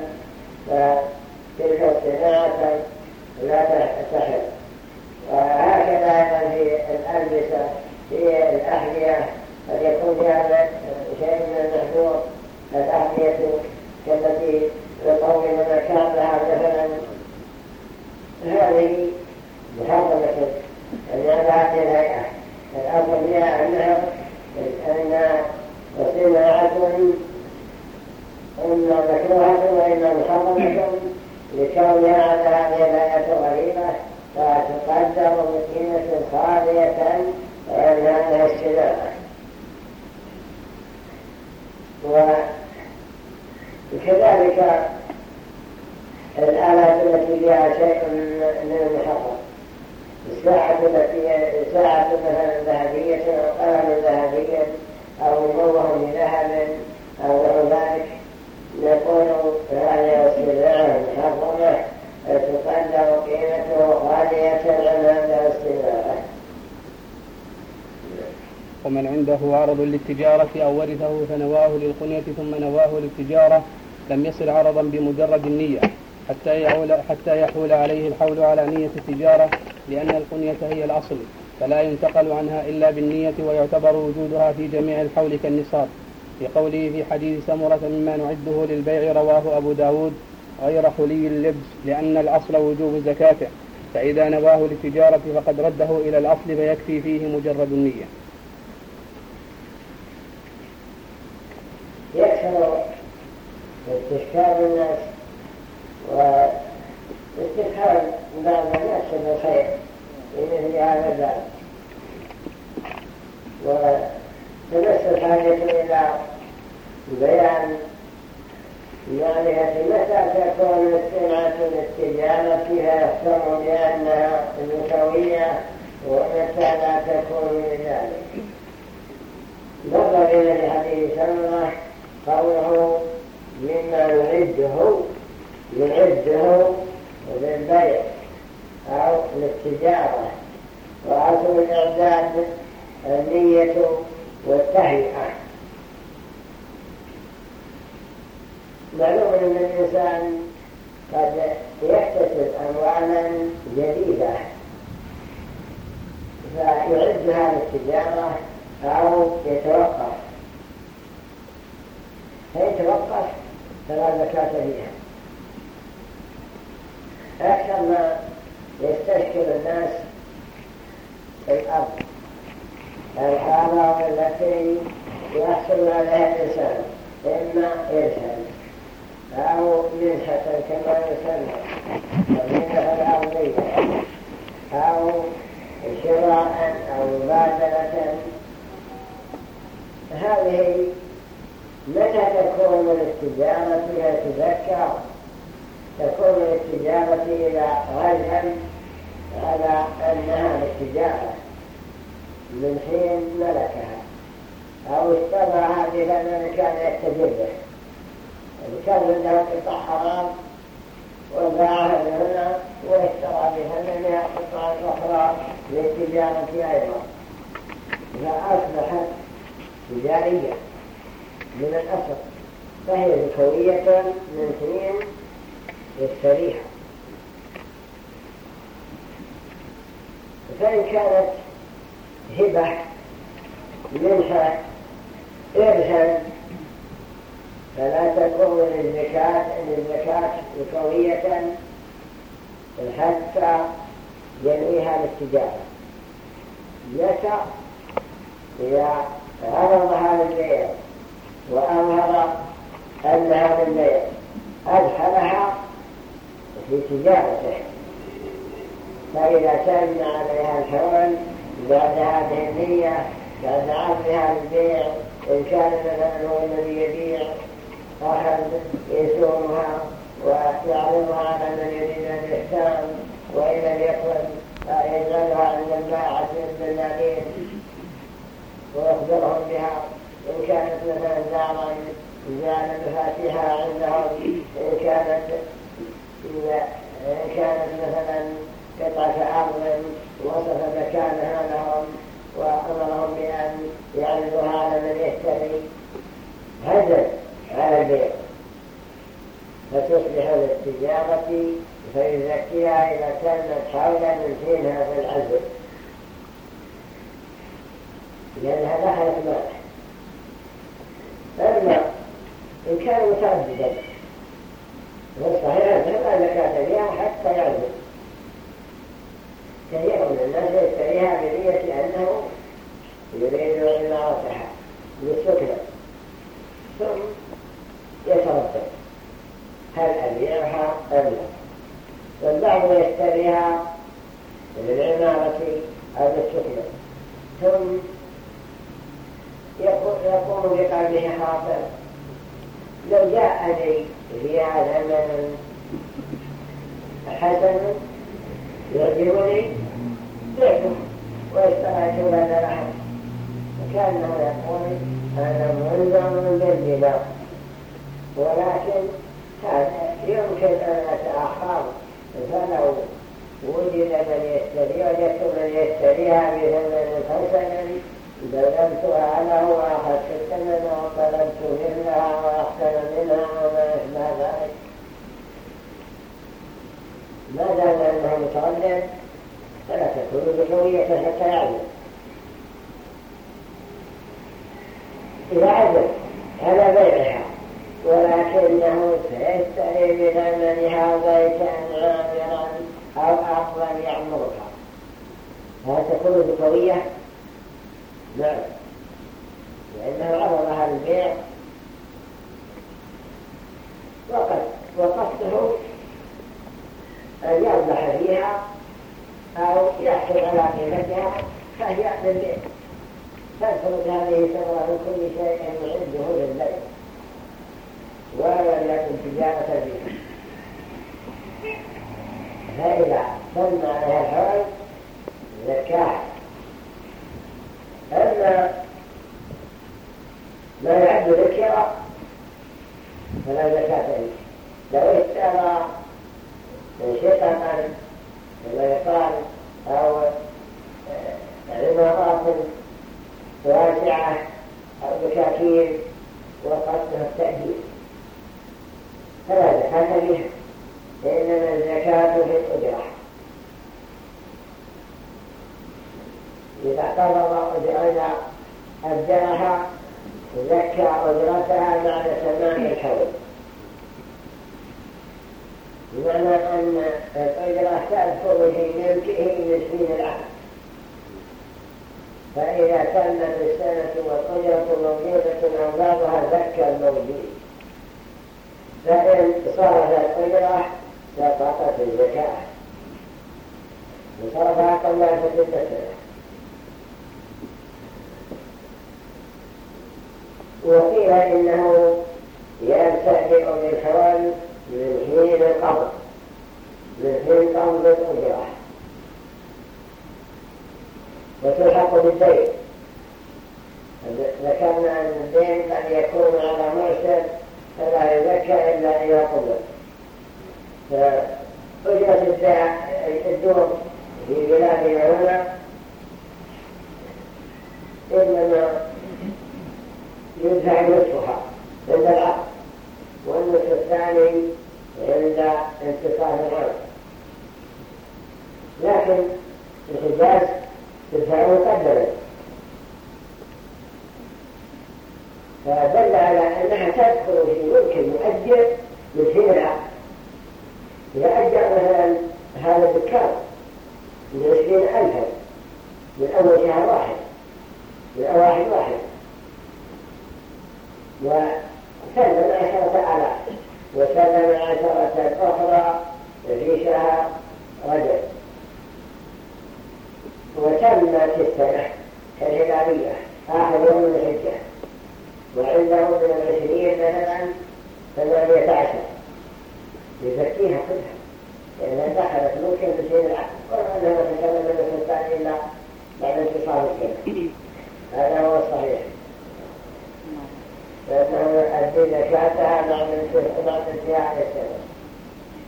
فتلك الصناعة لا تحل وهكذا أيضا في الألبسة في الأحذية قد يكون فيها شيء من المحذور الأحذية كالتي يطول المكان لها مثلا. هذه محرمة أن هذه الهيئة. الأصل فيها أنها أن صناعة إما مكروهة وإما محرمة لكونها على هذه الآية غريبة فتقدر بقيمة خالية عن هذه السلالة وكذلك الآلات التي فيها شيء من المحرم الساعة التي ساعة مثلا ذهبية أو قلم ذهبي أو مموه بذهب أو غير ذلك نقول هذه الصناعة محرمة تقدر قيمته غالية ومن عنده عرض للتجارة أو ورثه فنواه للقنية ثم نواه للتجارة لم يصل عرضا بمجرد النية. حتى يحول, حتى يحول عليه الحول على نية التجارة لأن القنية هي الأصل فلا ينتقل عنها إلا بالنية ويعتبر وجودها في جميع الحول كالنصاب. في قوله في حديث سمرة مما نعده للبيع رواه أبو داود غير حلي اللبس لأن الأصل وجوب زكاته فإذا نواه للتجارة فقد رده إلى الأصل فيكفي فيه مجرد النية. كانت هبة منها إرثا فلا تكون للزكاة للزكاة قوية حتى ينويها للتجارة يسع إذا عرضها للبيع وأظهر أنها للبيع أدخلها في تجارته. فإذا تم عليها الحول بعد هذه النية بعد عرضها للبيع إن كان مثلا هو الذي يبيع أحد يسومها ويعرضها على من يريد يهتم وإن لم يكن يجعلها عند الباعة بالدلالين ويخبرهم بها. إن كانت مثلا دارا جعل مفاتيحها عندهم إن كانت إن كانت مثلا قطعة أرض وصف مكانها لهم وأمرهم بأن يعرضها على من يشتري هدد على البيع فتصبح للتجارة فيزكيها إذا تمت حولا من حينها في العزل. لأنها دخلت ماله أما إن كان متعددا والصحيح أنها لا زكاة فيها حتى يعزل. كثير من الناس يشتريها بنية أنه يريد عمارتها بالسكنة ثم يتردد هل أبيعها أم لا والبعض يشتريها للعمارة أو للسكنة ثم يقوم بقلبه خاطر لو جاءني فيها ثمن حسن يعجبني بعته واشتريت بدله وكانه يقول أنا ملزم بالبناء ولكن هذا يمكن ان اتاخر فلو وجد من يشتري وجدت من يشتريها بثمن حسن بلغتها له واخذت الثمن وطلبت مثلها واحسن منها وما اشبه ذلك ما دام انه متردد فلا تكون بقوية حتى يعلم. إذا عزم على بيعها. ولكنه سيشتري بثمنها بيتا عامرا أو أرضا يعمرها هل تكون بقوية نعم لأنه عرضها البيع. وقد وقصده أن يربح فيها أو يحصل على قيمتها فهي للبيع تدخل هذه ثمرة كل شيء يعده للبيع ولم يكن تجارة بها فإذا تم عليها الحول زكاه أما ما يعد ذكرى فلا زكاة فيه لو اشترى شققا كما يقال أو عمارات واسعة أو بكاكين وقصدها التأجيل فلا زكاة بها إنما الزكاة في الأجرة. إذا قرر أجرنا أبدلها زكى أجرتها بعد تمام الحول بمعنى أن الأجرة تدخل في ملكه من العهد فإذا تمت السنة والأجرة موجودة أو بعضها زكى الموجود فإن صرفت الأجرة سقطت الزكاة وصرفها قبل ستة سنة وقيل إنه يبتدئ بالحوال من حين القبض من حين قبض الأجرة وتلحق بالدين ذكرنا أن الدين قد يكون على مرسل فلا يزكى إلا إذا قبض فأجرة الدور في بلادنا هنا إنما يدفع نصفها عند العقد والنصف الثاني عند انتقاء الغرب. لكن الحجاز تدفعه مقدما فدل على أنها تدخل في ملك المؤجر بالحيرة إذا أجر مثلا هذا الدكان من عشرين ألفا من أول شهر واحد من أواحد واحد وسلم عشرة آلاف. وسلم عشرة أخرى في شهر وتمت السنة الهلالية آخر يوم من الحجة. وعنده من العشرين مثلا ثمانية عشر. يزكيها كلها. لأنها دخلت ممكن بسين العقل وأنها تكلم من السلطان إلا بعد انتصار السنة هذا هو الصحيح. فإنه يؤدي زكاتها بعد السنة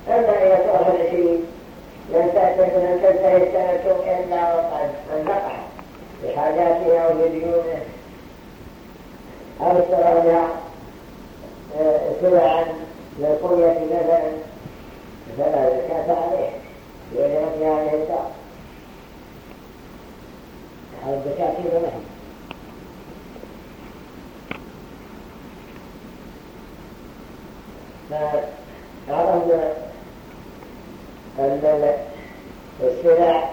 أما إذا العشرين لن تنتهي السنة إلا وقد انفقها وبديونه أو اشترى بها سبعا للقرية مثلا فلا زكاة عليه لأن في هذه الدار هذا الزكاة فعرفنا أن السلع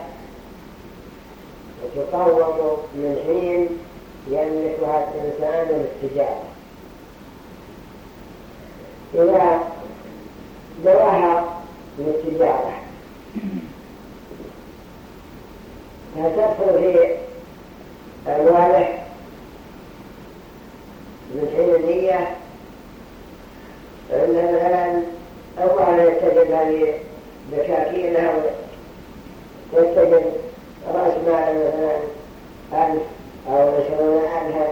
تقوم من حين يملكها الإنسان للتجارة إذا دواها للتجارة فتدخل في أمواله من حين النية فإن مثلا أول يتجد هذه دكاكينها ويتجد رأس مال مثلا ألف أو عشرون ألفا.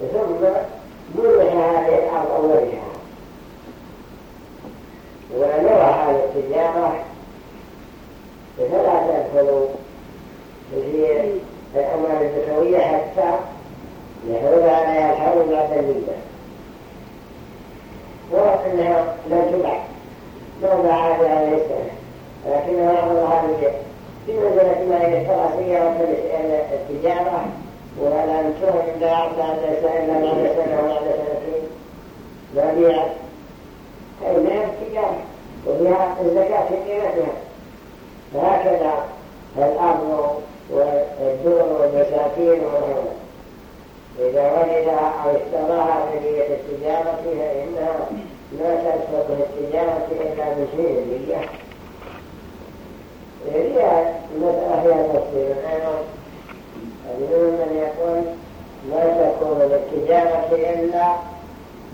ثم مرح هذه الأرض أولها ونرى هذه التجارة فلا تدخل في الأموال الزكوية حتى يحول عليها الحول بعد النية وأنها لم تبع. لو باع هذه السنة لكنها عرضها بالجد في منزلة ما يشترى سيارة التجارة. ولم تهم باع بعد سنة بعد سنة وبعد سنتين مبيعة فإنها التجارة وفيها الزكاة في قيمتها. فهكذا الأرض والدور والبساتين والهوى إذا ولدها أو اشتراها بنية التجارة فإنها لا تدخل التجارة إلا بشيء النية هي المسألة فيها تفصيل أيضا منهم من يقول لا تكون التجارة إلا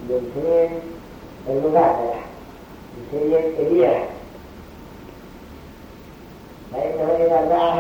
بالحين المبادرة بالحين الإبيع فإنه إذا باعها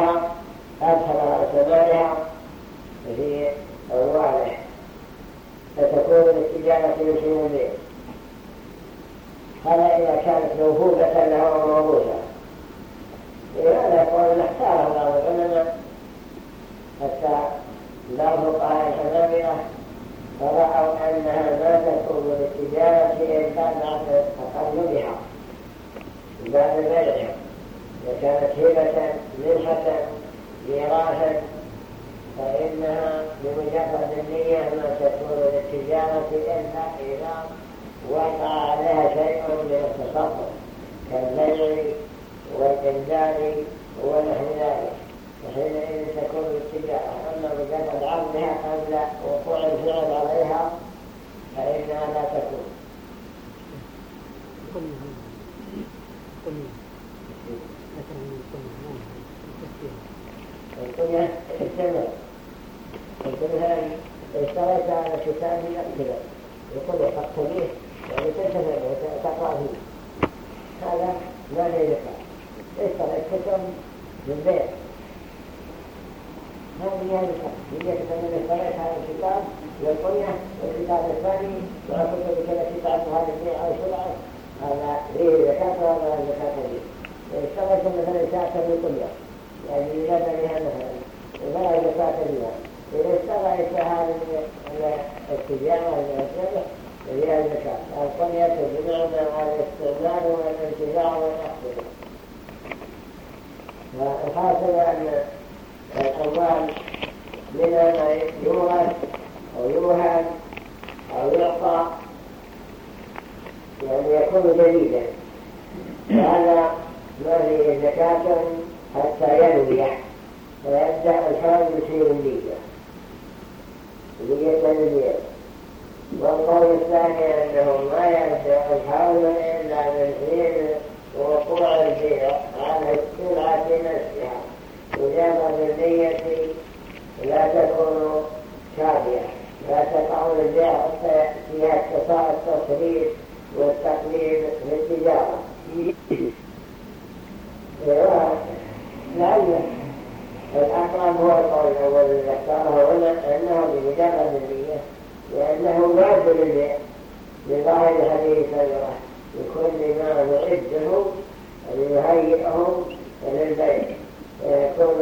ويكون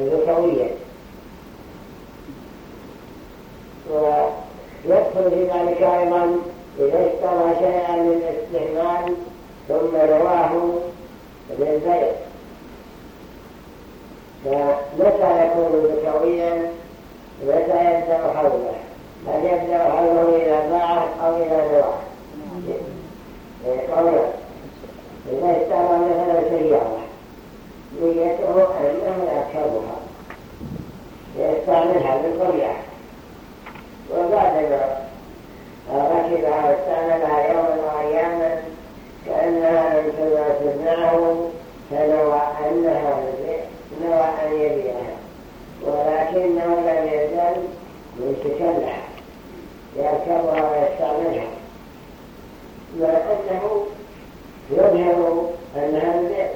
ذكويا ويدخل في ذلك أيضا إذا اشترى شيئا من الاستعمال ثم رواه للبيع فمتى يكون ذكويا متى يبدأ حوله هل يبدأ حوله إلى باعه أو إلى نواه قولا إذا اشترى نيته أنه يركبها يستعملها بالقرية وبعدما ركبها واستعملها يوما وأياما كأنها لم تناسب معه فنوى أنها نوى أن يبيعها. ولكنه لم يزل متكلها يركبها ويستعملها. مع أنه يظهر أنها البيع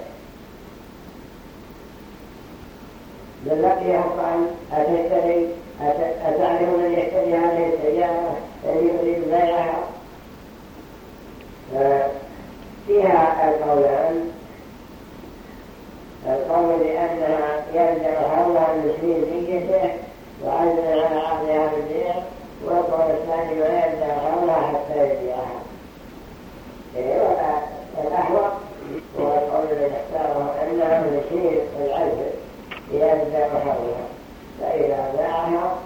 بل لقيه قال أتشتري أتعلم من يشتري هذه السيارة؟ الذي يريد بيعها فيها القولان. القول بأنها يبدأ حولها المسلمين نيته وعزم على عقلها بالبيع والقول الثاني ما يبدأ حولها حتى يبيعها. الأحوط هو القول الذي اختاره أنها من العزم يبدأ حولها فإذا باعها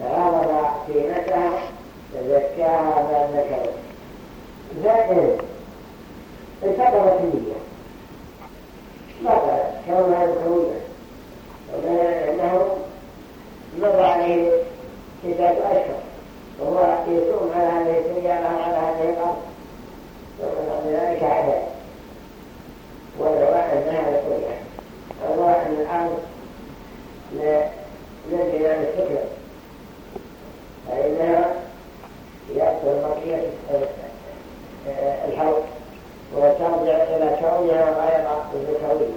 فعرض قيمتها تزكاها بعد كون زائد انتقلت النية. بطلت كونها الكوية وبين أنه مر عليه ستة أشهر. وهو يصوم على هذه السيارة على هذه الأرض. ثم ذلك عدد ولو أنها الكوية أن الأرض للبناء السكر فإنها يأكل بقية الحوض وترجع إلى كونها غير ذكوية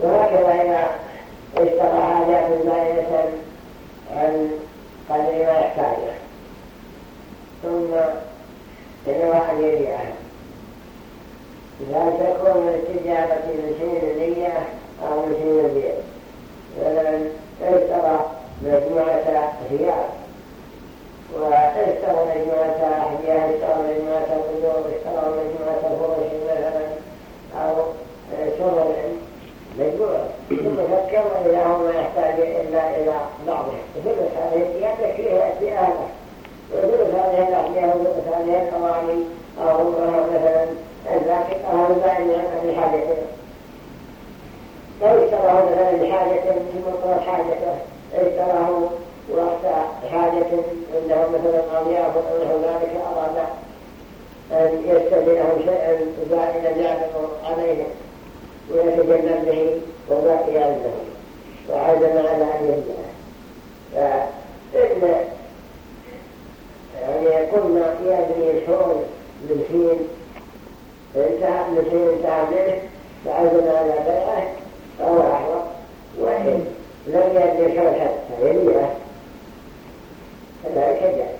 وهكذا إذا اشترى حاجات زائدة عن قدر ما يحتاجه ثم ينوى أن يبيعها لا تكون الاستجابة من حين النية أو من حين البيع مثلا اشترى مجموعة ثياب واشترى مجموعة أحذية اشترى مجموعة قدور اشترى مجموعة فرش مثلا أو شغل مجموعة ثم فكر إذا هو ما يحتاج إلا إلى بعضها ثلث هذه الثياب يكفيه يأتي أهله وثلث هذه الأحذية وثلث هذه الأواني أو مثلا لكن أهل البائع بحاجته لو اشتراه مثلا بحاجة في مطلق حاجته اشتراه وقت حاجة عنده مثلا أضياف أو ذلك أراد أن يستبينه شيئا زائدا يعلم عليه ويتجنب به وبقي عنده وعزم على أن يبدأ فإن يعني كنا يبني الحول بالحين انتهى مثل انتهى منه فعزم على بيعه فهو أحوط وإن لم يدري شوشة فيليه فذلك جاء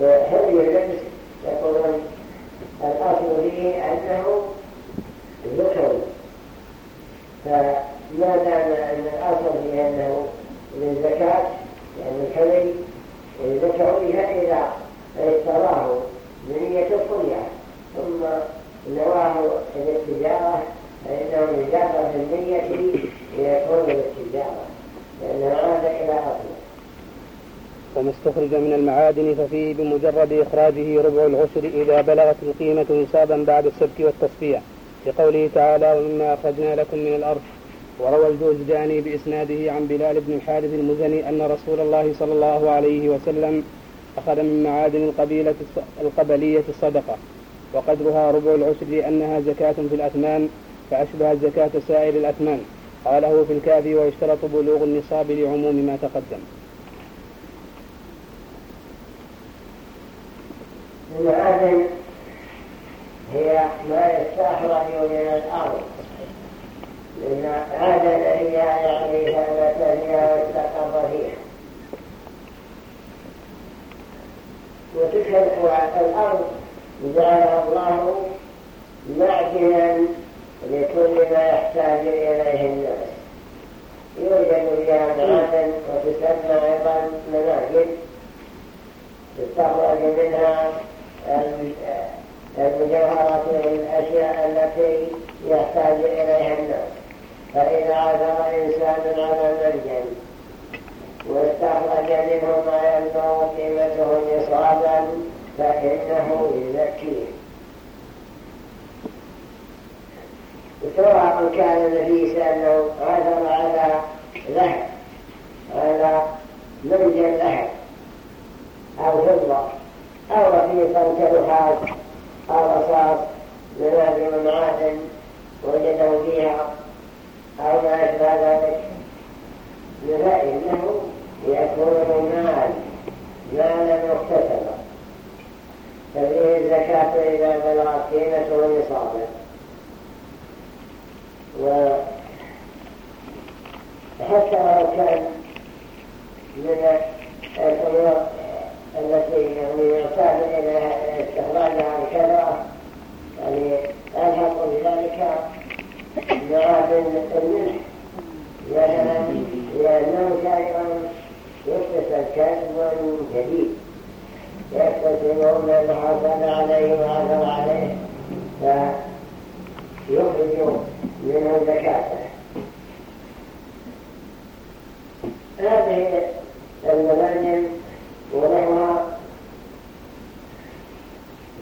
وهدي اللبس يقولون الأصل فيه أنه ذكر فما دام أن الأصل فيه أنه للزكاة يعني الحلي ذكرها إذا اشتراه بنية الصنيعة ثم نواه الاتجارة فإنه يجاب بالنية ليكون الاتجارة لأنه عاد إلى أصله وما استخرج من المعادن ففيه بمجرد إخراجه ربع العشر إذا بلغت القيمة نصابا بعد السبك والتصفية. لقوله تعالى ومما أخرجنا لكم من الأرض وروى الجوزجاني بإسناده عن بلال بن الحارث المزني أن رسول الله صلى الله عليه وسلم أخذ من معادن القبيلة القبلية الصدقة. وقدرها ربع العشر لأنها زكاة في الأثمان فأشبهت زكاة سائر الأثمان. قاله في الكافي ويشترط بلوغ النصاب لعموم ما تقدم المعادن هي ما يستخرج من الأرض لأن عدن هي يعني ثبت فيها واستقر فيها وتلك الأرض جعلها الله معدنا لكل ما يحتاج إليه الناس يوجد فيها معادن وتسمى أيضا مناجد تستخرج منها المجوهرات والأشياء التي يحتاج إليها الناس فإذا عثر إنسان على مرجل واستخرج منه ما ينبغ قيمته نصابا فإنه يزكيه سواء كان نفيسا أو عثر على ذهب على مرجل ذهب أو فضة أو رفيقا كالحاج أو رصاص منازل المعادن وجده فيها أو ما أشبه ذلك. فإنه يكون مال مالا مكتسبا ففيه الزكاة إذا بلغت قيمته نصابا وحتى لو كان من الأمور التي يعني إلى استخراجها بكذا يعني ألحق بذلك معادن الملح مثلا لأنه شيء يكتسب كسب جديد من حصل عليه وعثر عليه فيخرج منه زكاته هذه المباني ولها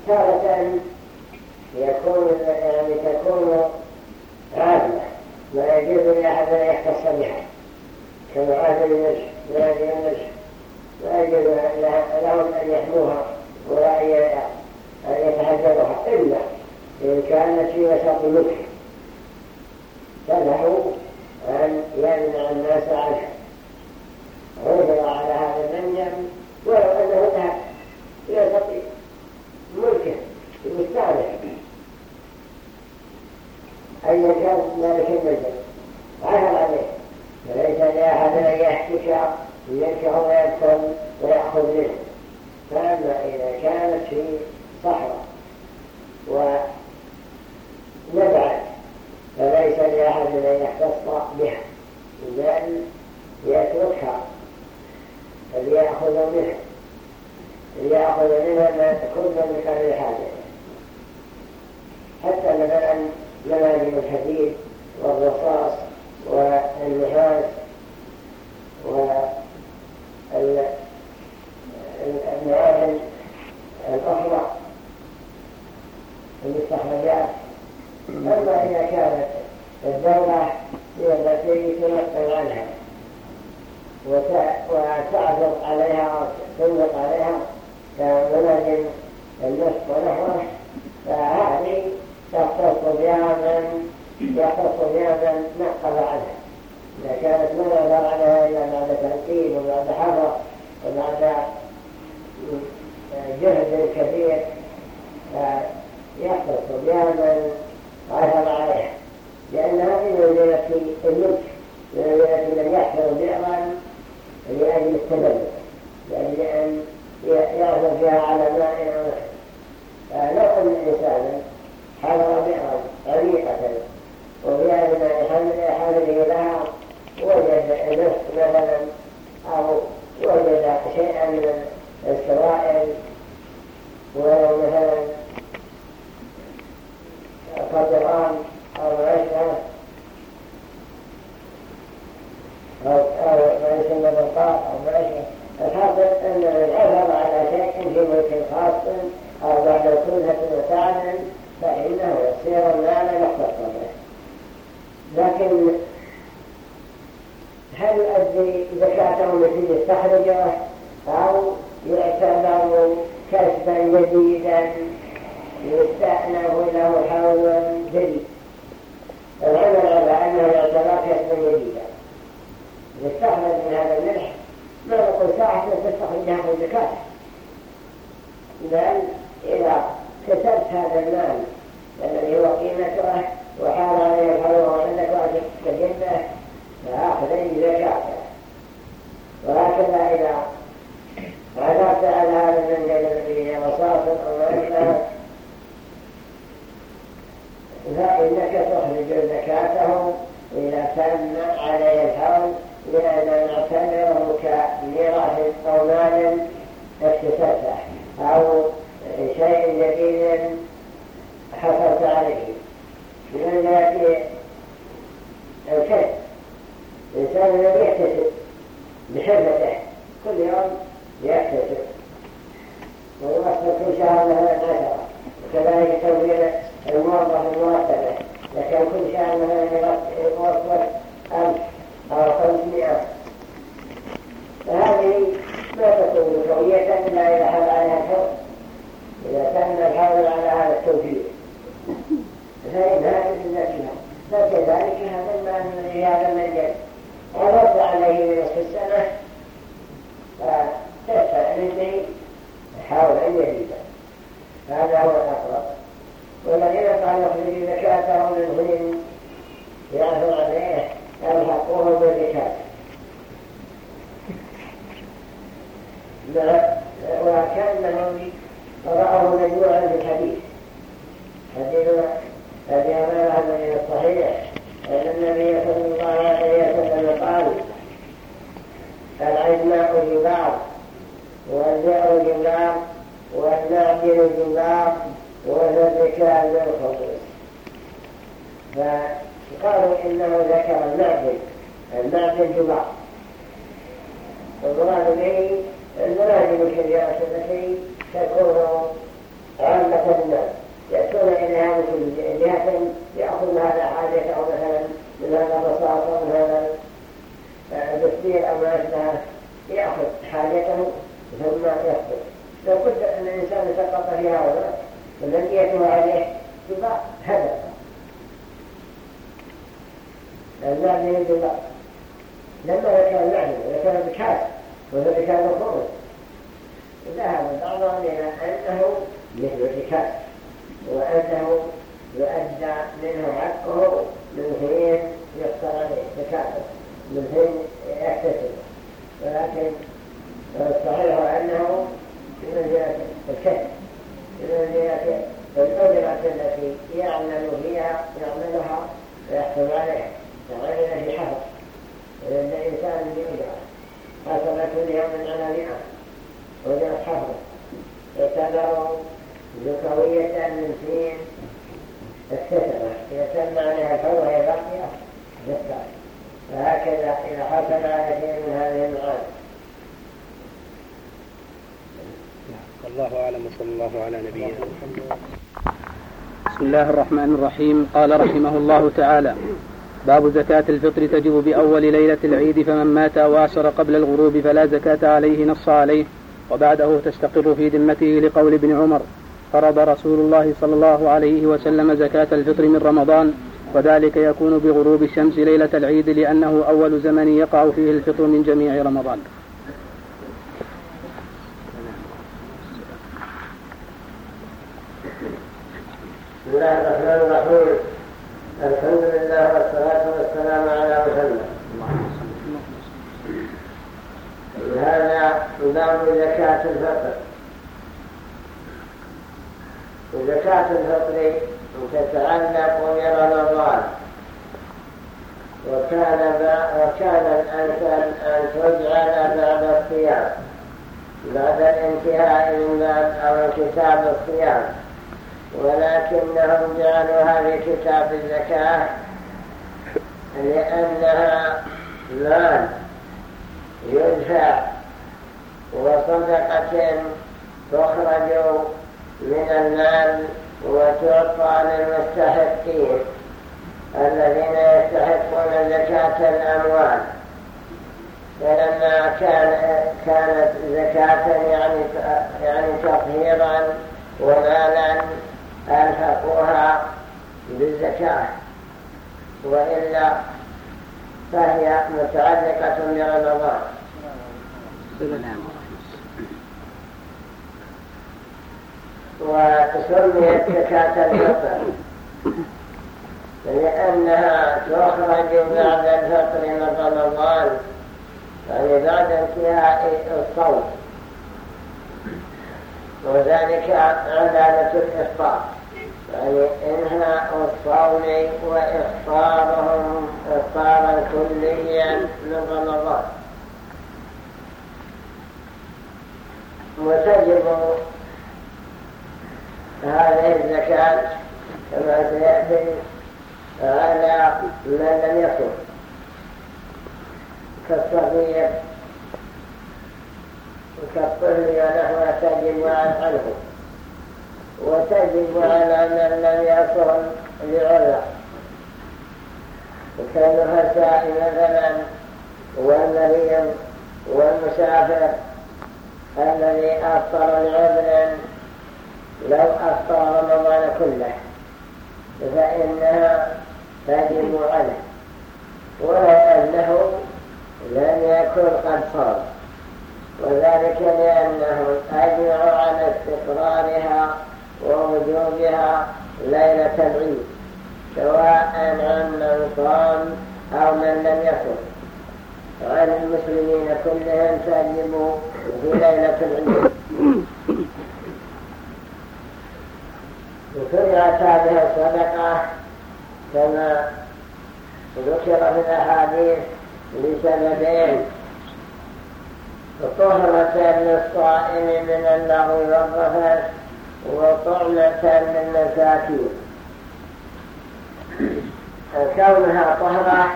تارة يكون يعني تكون عامة لا يجوز لأحد أن يختص بها كمعادل النجح منازل النجح لا يجوز لهم أن يحموها ولا أن يتحجرها إلا إن كانت في وسط الملك فله أن يمنع الناس عنها عثر على هذا المنجم ولو أنه ذهب يستطيع ملكه المستعمل أي كان ذلك المنجم. عثر عليه. فليس لأحد أن يحتك ينكه ويدخل ويأخذ منه فأما إذا كانت في صحراء ونبعد فليس لأحد أن يختص بها. بل يتركها فليأخذ منها. ليأخذ منها ما كل من أهل الحاجة حتى مثلا منازل الحديد والرصاص والنحاس والمعادن الأخرى المستخرجات أما إذا كانت الدولة هي التي تنقل عنها وتعثر عليها تنطق عليها كمنازل النصف ونحوه فهذه تختص بها من يختص بها من نقل عنها. إذا كانت ما يظهر عليها إلا بعد تنقيب وبعد حفر وبعد جهد كبير يختص بها من عثر عليها لأنها من في الملك من وجدت من يحفر بئرا لأجل التبلد لأجل أن يأخذ فيها على ماء أو فلو أن إنسانا حضر بئرا طريقة وفيها من حمله لها وجد نفس مثلا أو وجد شيئا من السوائل ولو مثلا قدران أو عشرة أو أو يسمى بالقاف أو بعشرة الحاصل أن العثر على شيء في ملك خاص أو بعد كلة وتعب فإنه يصير المال يختص به لكن زكاته التي يستخرجه أو يعتبر كسبا جديدا يستأنف له حول جديد العمل على أنه يعتبر كسبا جديدا. يستخرج من هذا الملح ما نقول ساعة تستخرجها من زكاة بل إذا كسبت هذا المال الذي هو قيمته وحال عليه الحول وعندك واجب تجده فأخذ زكاته وهكذا إذا عثرت على هذا المنزل الذي رصاص أو غيره فإنك تخرج زكاته إذا تم عليه الحول لأن نعتبره كميراث أو مال اكتسبته أو شيء جديد حصلت عليه. لأن يأتي الكسب الإنسان الذي يكتسب بحرفته كل يوم يكتسب ويوصل كل شهر له عشرة. وكذلك توفير الموظف المرتبة لكن كل شهر له يوصل ألف أو خمسمائة. فهذه ما تكون قوية إلا إذا حل عليها الحول إذا تم الحول على هذا التوفير. فإنها بذاتها فكذلك هذا المال الذي هذا المنجل ورد عليه من السنة فتستأنس به حولا جديدا هذا هو الأقرب. والذين قالوا يخرج زكاته من حين يعثر عليه الحقوه بالزكاة وكأنهم رأوا مجموعا في الحديث. حديث أبي هريرة الذي الصحيح. أن النبي صلى الله عليه وسلم قال العزماء جبار والبئر جبار والنعجل جبار والذكاء بالخبز فقالوا إنه ذكر النعجل النعجل جبار والمراد به المنازل الكبيرة التي تكون عامة الناس. يأتون إليها من كل جهة يأخذ هذا حاجة أو مثلا من هذا الرصاص أو من هذا الدستير أو ما يأخذ حاجته ثم يخطب لو كنت أن الإنسان سقط في هذا ولم يكن عليه تبقى هدف من الجبار لما ذكر المعنى ذكر الكاس وهو ذكر الخروج ذهب بعضهم إلى أنه مثل الكاس. وأنه يؤدى منه حقه من حين يقتر عليه زكاته من حين يكتسب ولكن الصحيح أنه في منزلة الكسب في منزلة الأجرة التي يعمل فيها يعملها ويحصل عليها فغير في حفظ لأن الإنسان بأجرة حصل كل يوم على مئة وجرت حفظ يعتبر ذكوية من سين الكتبة إذا تم عليها الحول وهي باقية ذكر فهكذا إذا حصل على شيء من هذه المعاني الله أعلم وصلى الله على نبينا بسم الله الرحمن الرحيم. قال رحمه الله تعالى باب زكاة الفطر تجب بأول ليلة العيد فمن مات أو قبل الغروب فلا زكاة عليه نص عليه وبعده تستقر في ذمته لقول ابن عمر. فرض رسول الله صلى الله عليه وسلم زكاة الفطر من رمضان وذلك يكون بغروب الشمس ليلة العيد لأنه أول زمن يقع فيه الفطر من جميع رمضان. بسم الله الرحمن الرحيم الحمد لله والصلاة والسلام على محمد هذا باب زكاة الفطر. زكاة الفطر تتعلق برمضان وكان وكان الأنسان أن تجعل بعد الصيام بعد الانتهاء من باب أو انكتاب الصيام. ولكنهم جعلوها في كتاب الزكاة لأنها مال يدفع وصدقة تخرج من المال وتعطى للمستحقين الذين يستحقون زكاة الأموال. فلما كان كانت زكاة يعني يعني تطهيرا ومالا ألحقوها بالزكاة. وإلا فهي متعلقة برمضان. وسميت زكاة الفطر. لأنها تخرج بعد الفطر من رمضان يعني بعد انتهاء الصوم. وذلك عبادة الإفطار. يعني إنهاء الصوم وإفطارهم إفطارا كليا من رمضان. وتجب هذه الزكاة كما سيأتي على من لم يكن كالصغير كالطفل ونحو تجب عنه. وتجب على من لم يكن لعذر. كالنفساء مثلا والمريض والمسافر الذي أفطر لعذر لو أفطر رمضان كله فإنها تجب عليه. ولو أنه لم يكن قد صام وذلك لأنهم أجمعوا على استقرارها ووجوبها ليلة العيد سواء عن من صام أو من لم يصم. عن المسلمين كلهم تجب في ليلة العيد. وشرعت هذه الصدقة كما ذكر في الأحاديث لسببين طهرة للصائم من اللغو والرفث وطعمة للمساكين كونها طهرة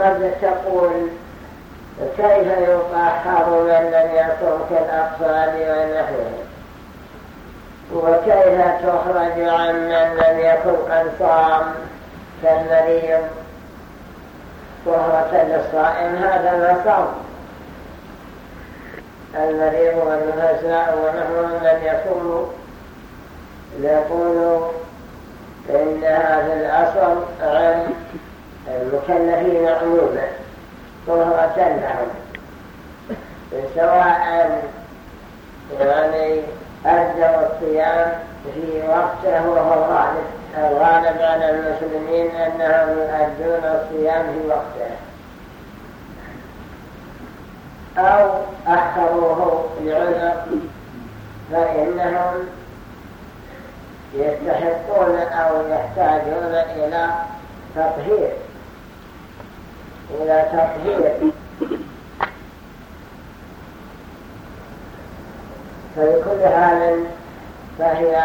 قد تقول كيف يطهر من لم يكن كالأطفال ونحوهم وكيف تخرج عن من لم يكن قد صام كالمريض طهرة للصائم هذا ما صام المريض والنفساء ونحن لم يصوموا يقول إنها في الأصل عن المكلفين عموما طهرة لهم سواء يعني أدوا الصيام في وقته وهو الغالب الغالب على المسلمين أنهم يؤدون الصيام في وقته. أو أخروه لعذر فإنهم يستحقون أو يحتاجون إلى تطهير. إلى تطهير. ففي كل حال فهي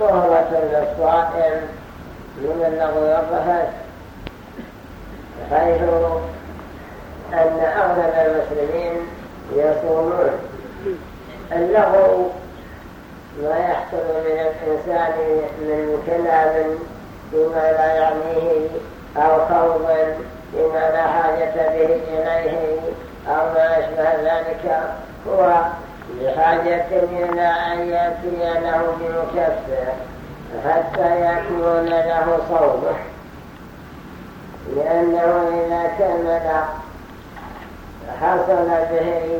طهرة للصائم من اللغو والرفث حيث أن أغلب المسلمين يصومون اللغو ما يحصل من الإنسان من كلام بما لا يعنيه أو خوض بما لا حاجة به إليه أو ما أشبه ذلك. هو بحاجة إلى أن يأتي له بمكفر حتى يكون له صومه لأنه إذا كمل حصل به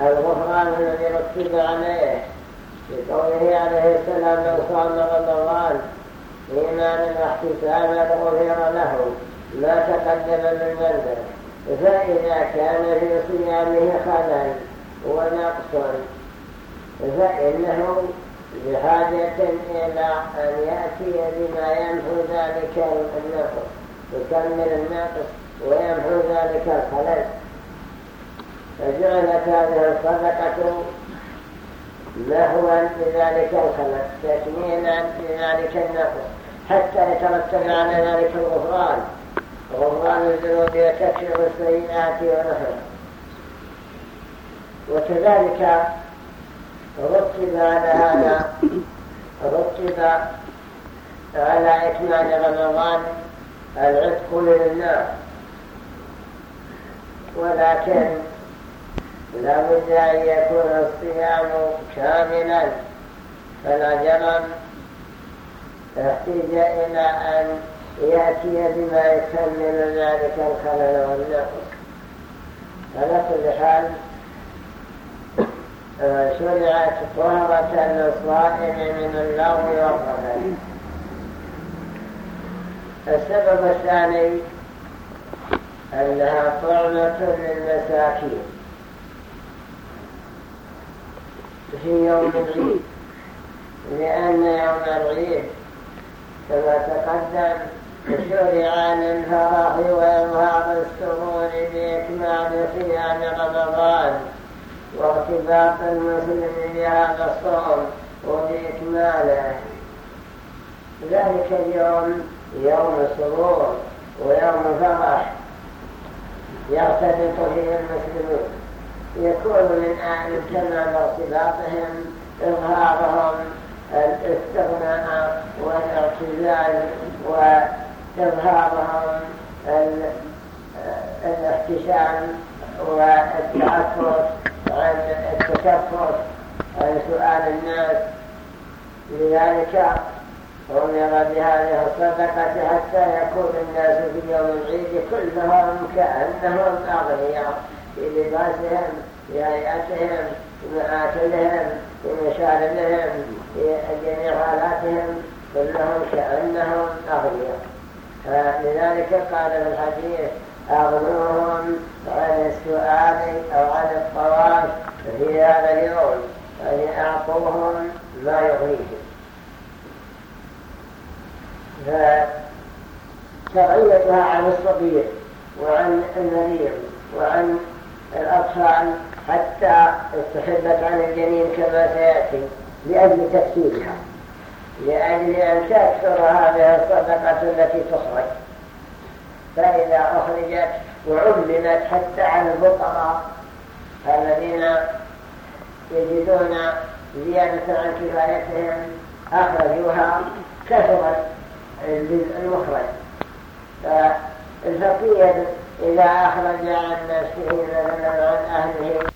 الغفران الذي رتب عليه بقوله عليه السلام من صام رمضان إيمانا واحتسابا غفر له ما تقدم من ذنبه. فإذا كان في صيامه خلل ونقص فإنه بحاجة إلى أن يأتي بما ينفو ذلك النقص يكمل الناقص ويمحو ذلك الخلل. فجعلت هذه الصدقة نحوا لذلك الخلل تكميلا لذلك النقص حتى يترتب على ذلك الغفران. غفران الذنوب وتكفير السيئات ونحوها وكذلك رتب على هذا رتب على إكمال رمضان العتق من النار ولكن لا بد أن يكون الصيام كاملا فالأجرم احتاج إلى أن يأتي بما يكمل ذلك الخلل والنقص. على كل حال شرعت طهرة للصائم من اللغو والرفث السبب الثاني أنها طعمة للمساكين. في يوم العيد لأن يوم العيد كما تقدم شرع للفرح وإظهار السرور بإكمال صيام رمضان. وارتباط المسلم بهذا الصوم وبإكماله ذلك اليوم يوم سرور ويوم فرح. يرتبط فيه المسلمون. يكون من آل تمام ارتباطهم إظهارهم الاستغناء والاعتزال وإظهارهم الاحتشام والتعفف عن التكفر عن سؤال الناس لذلك أمر بهذه الصدقة حتى يكون الناس في يوم العيد كلهم كأنهم أغنياء في لباسهم في هيئتهم في مآكلهم في مشاربهم في جميع حالاتهم كلهم كأنهم أغنياء. لذلك قال في الحديث أغنوهم عن السؤال أو عن الطواف في هذا اليوم يعني أعطوهم ما يغنيهم. فتغيرها عن الصغير وعن المريض وعن الأطفال حتى استحبت عن الجنين كما سيأتي لأجل تكسيرها لأجل أن تكثر هذه الصدقة التي تخرج. فإذا أخرجت وعلمت حتى عن الفقراء الذين يجدون زيادة عن كفايتهم أخرجوها كثرت المخرج فالفقير إذا أخرج عن نفسه مثلا عن أهله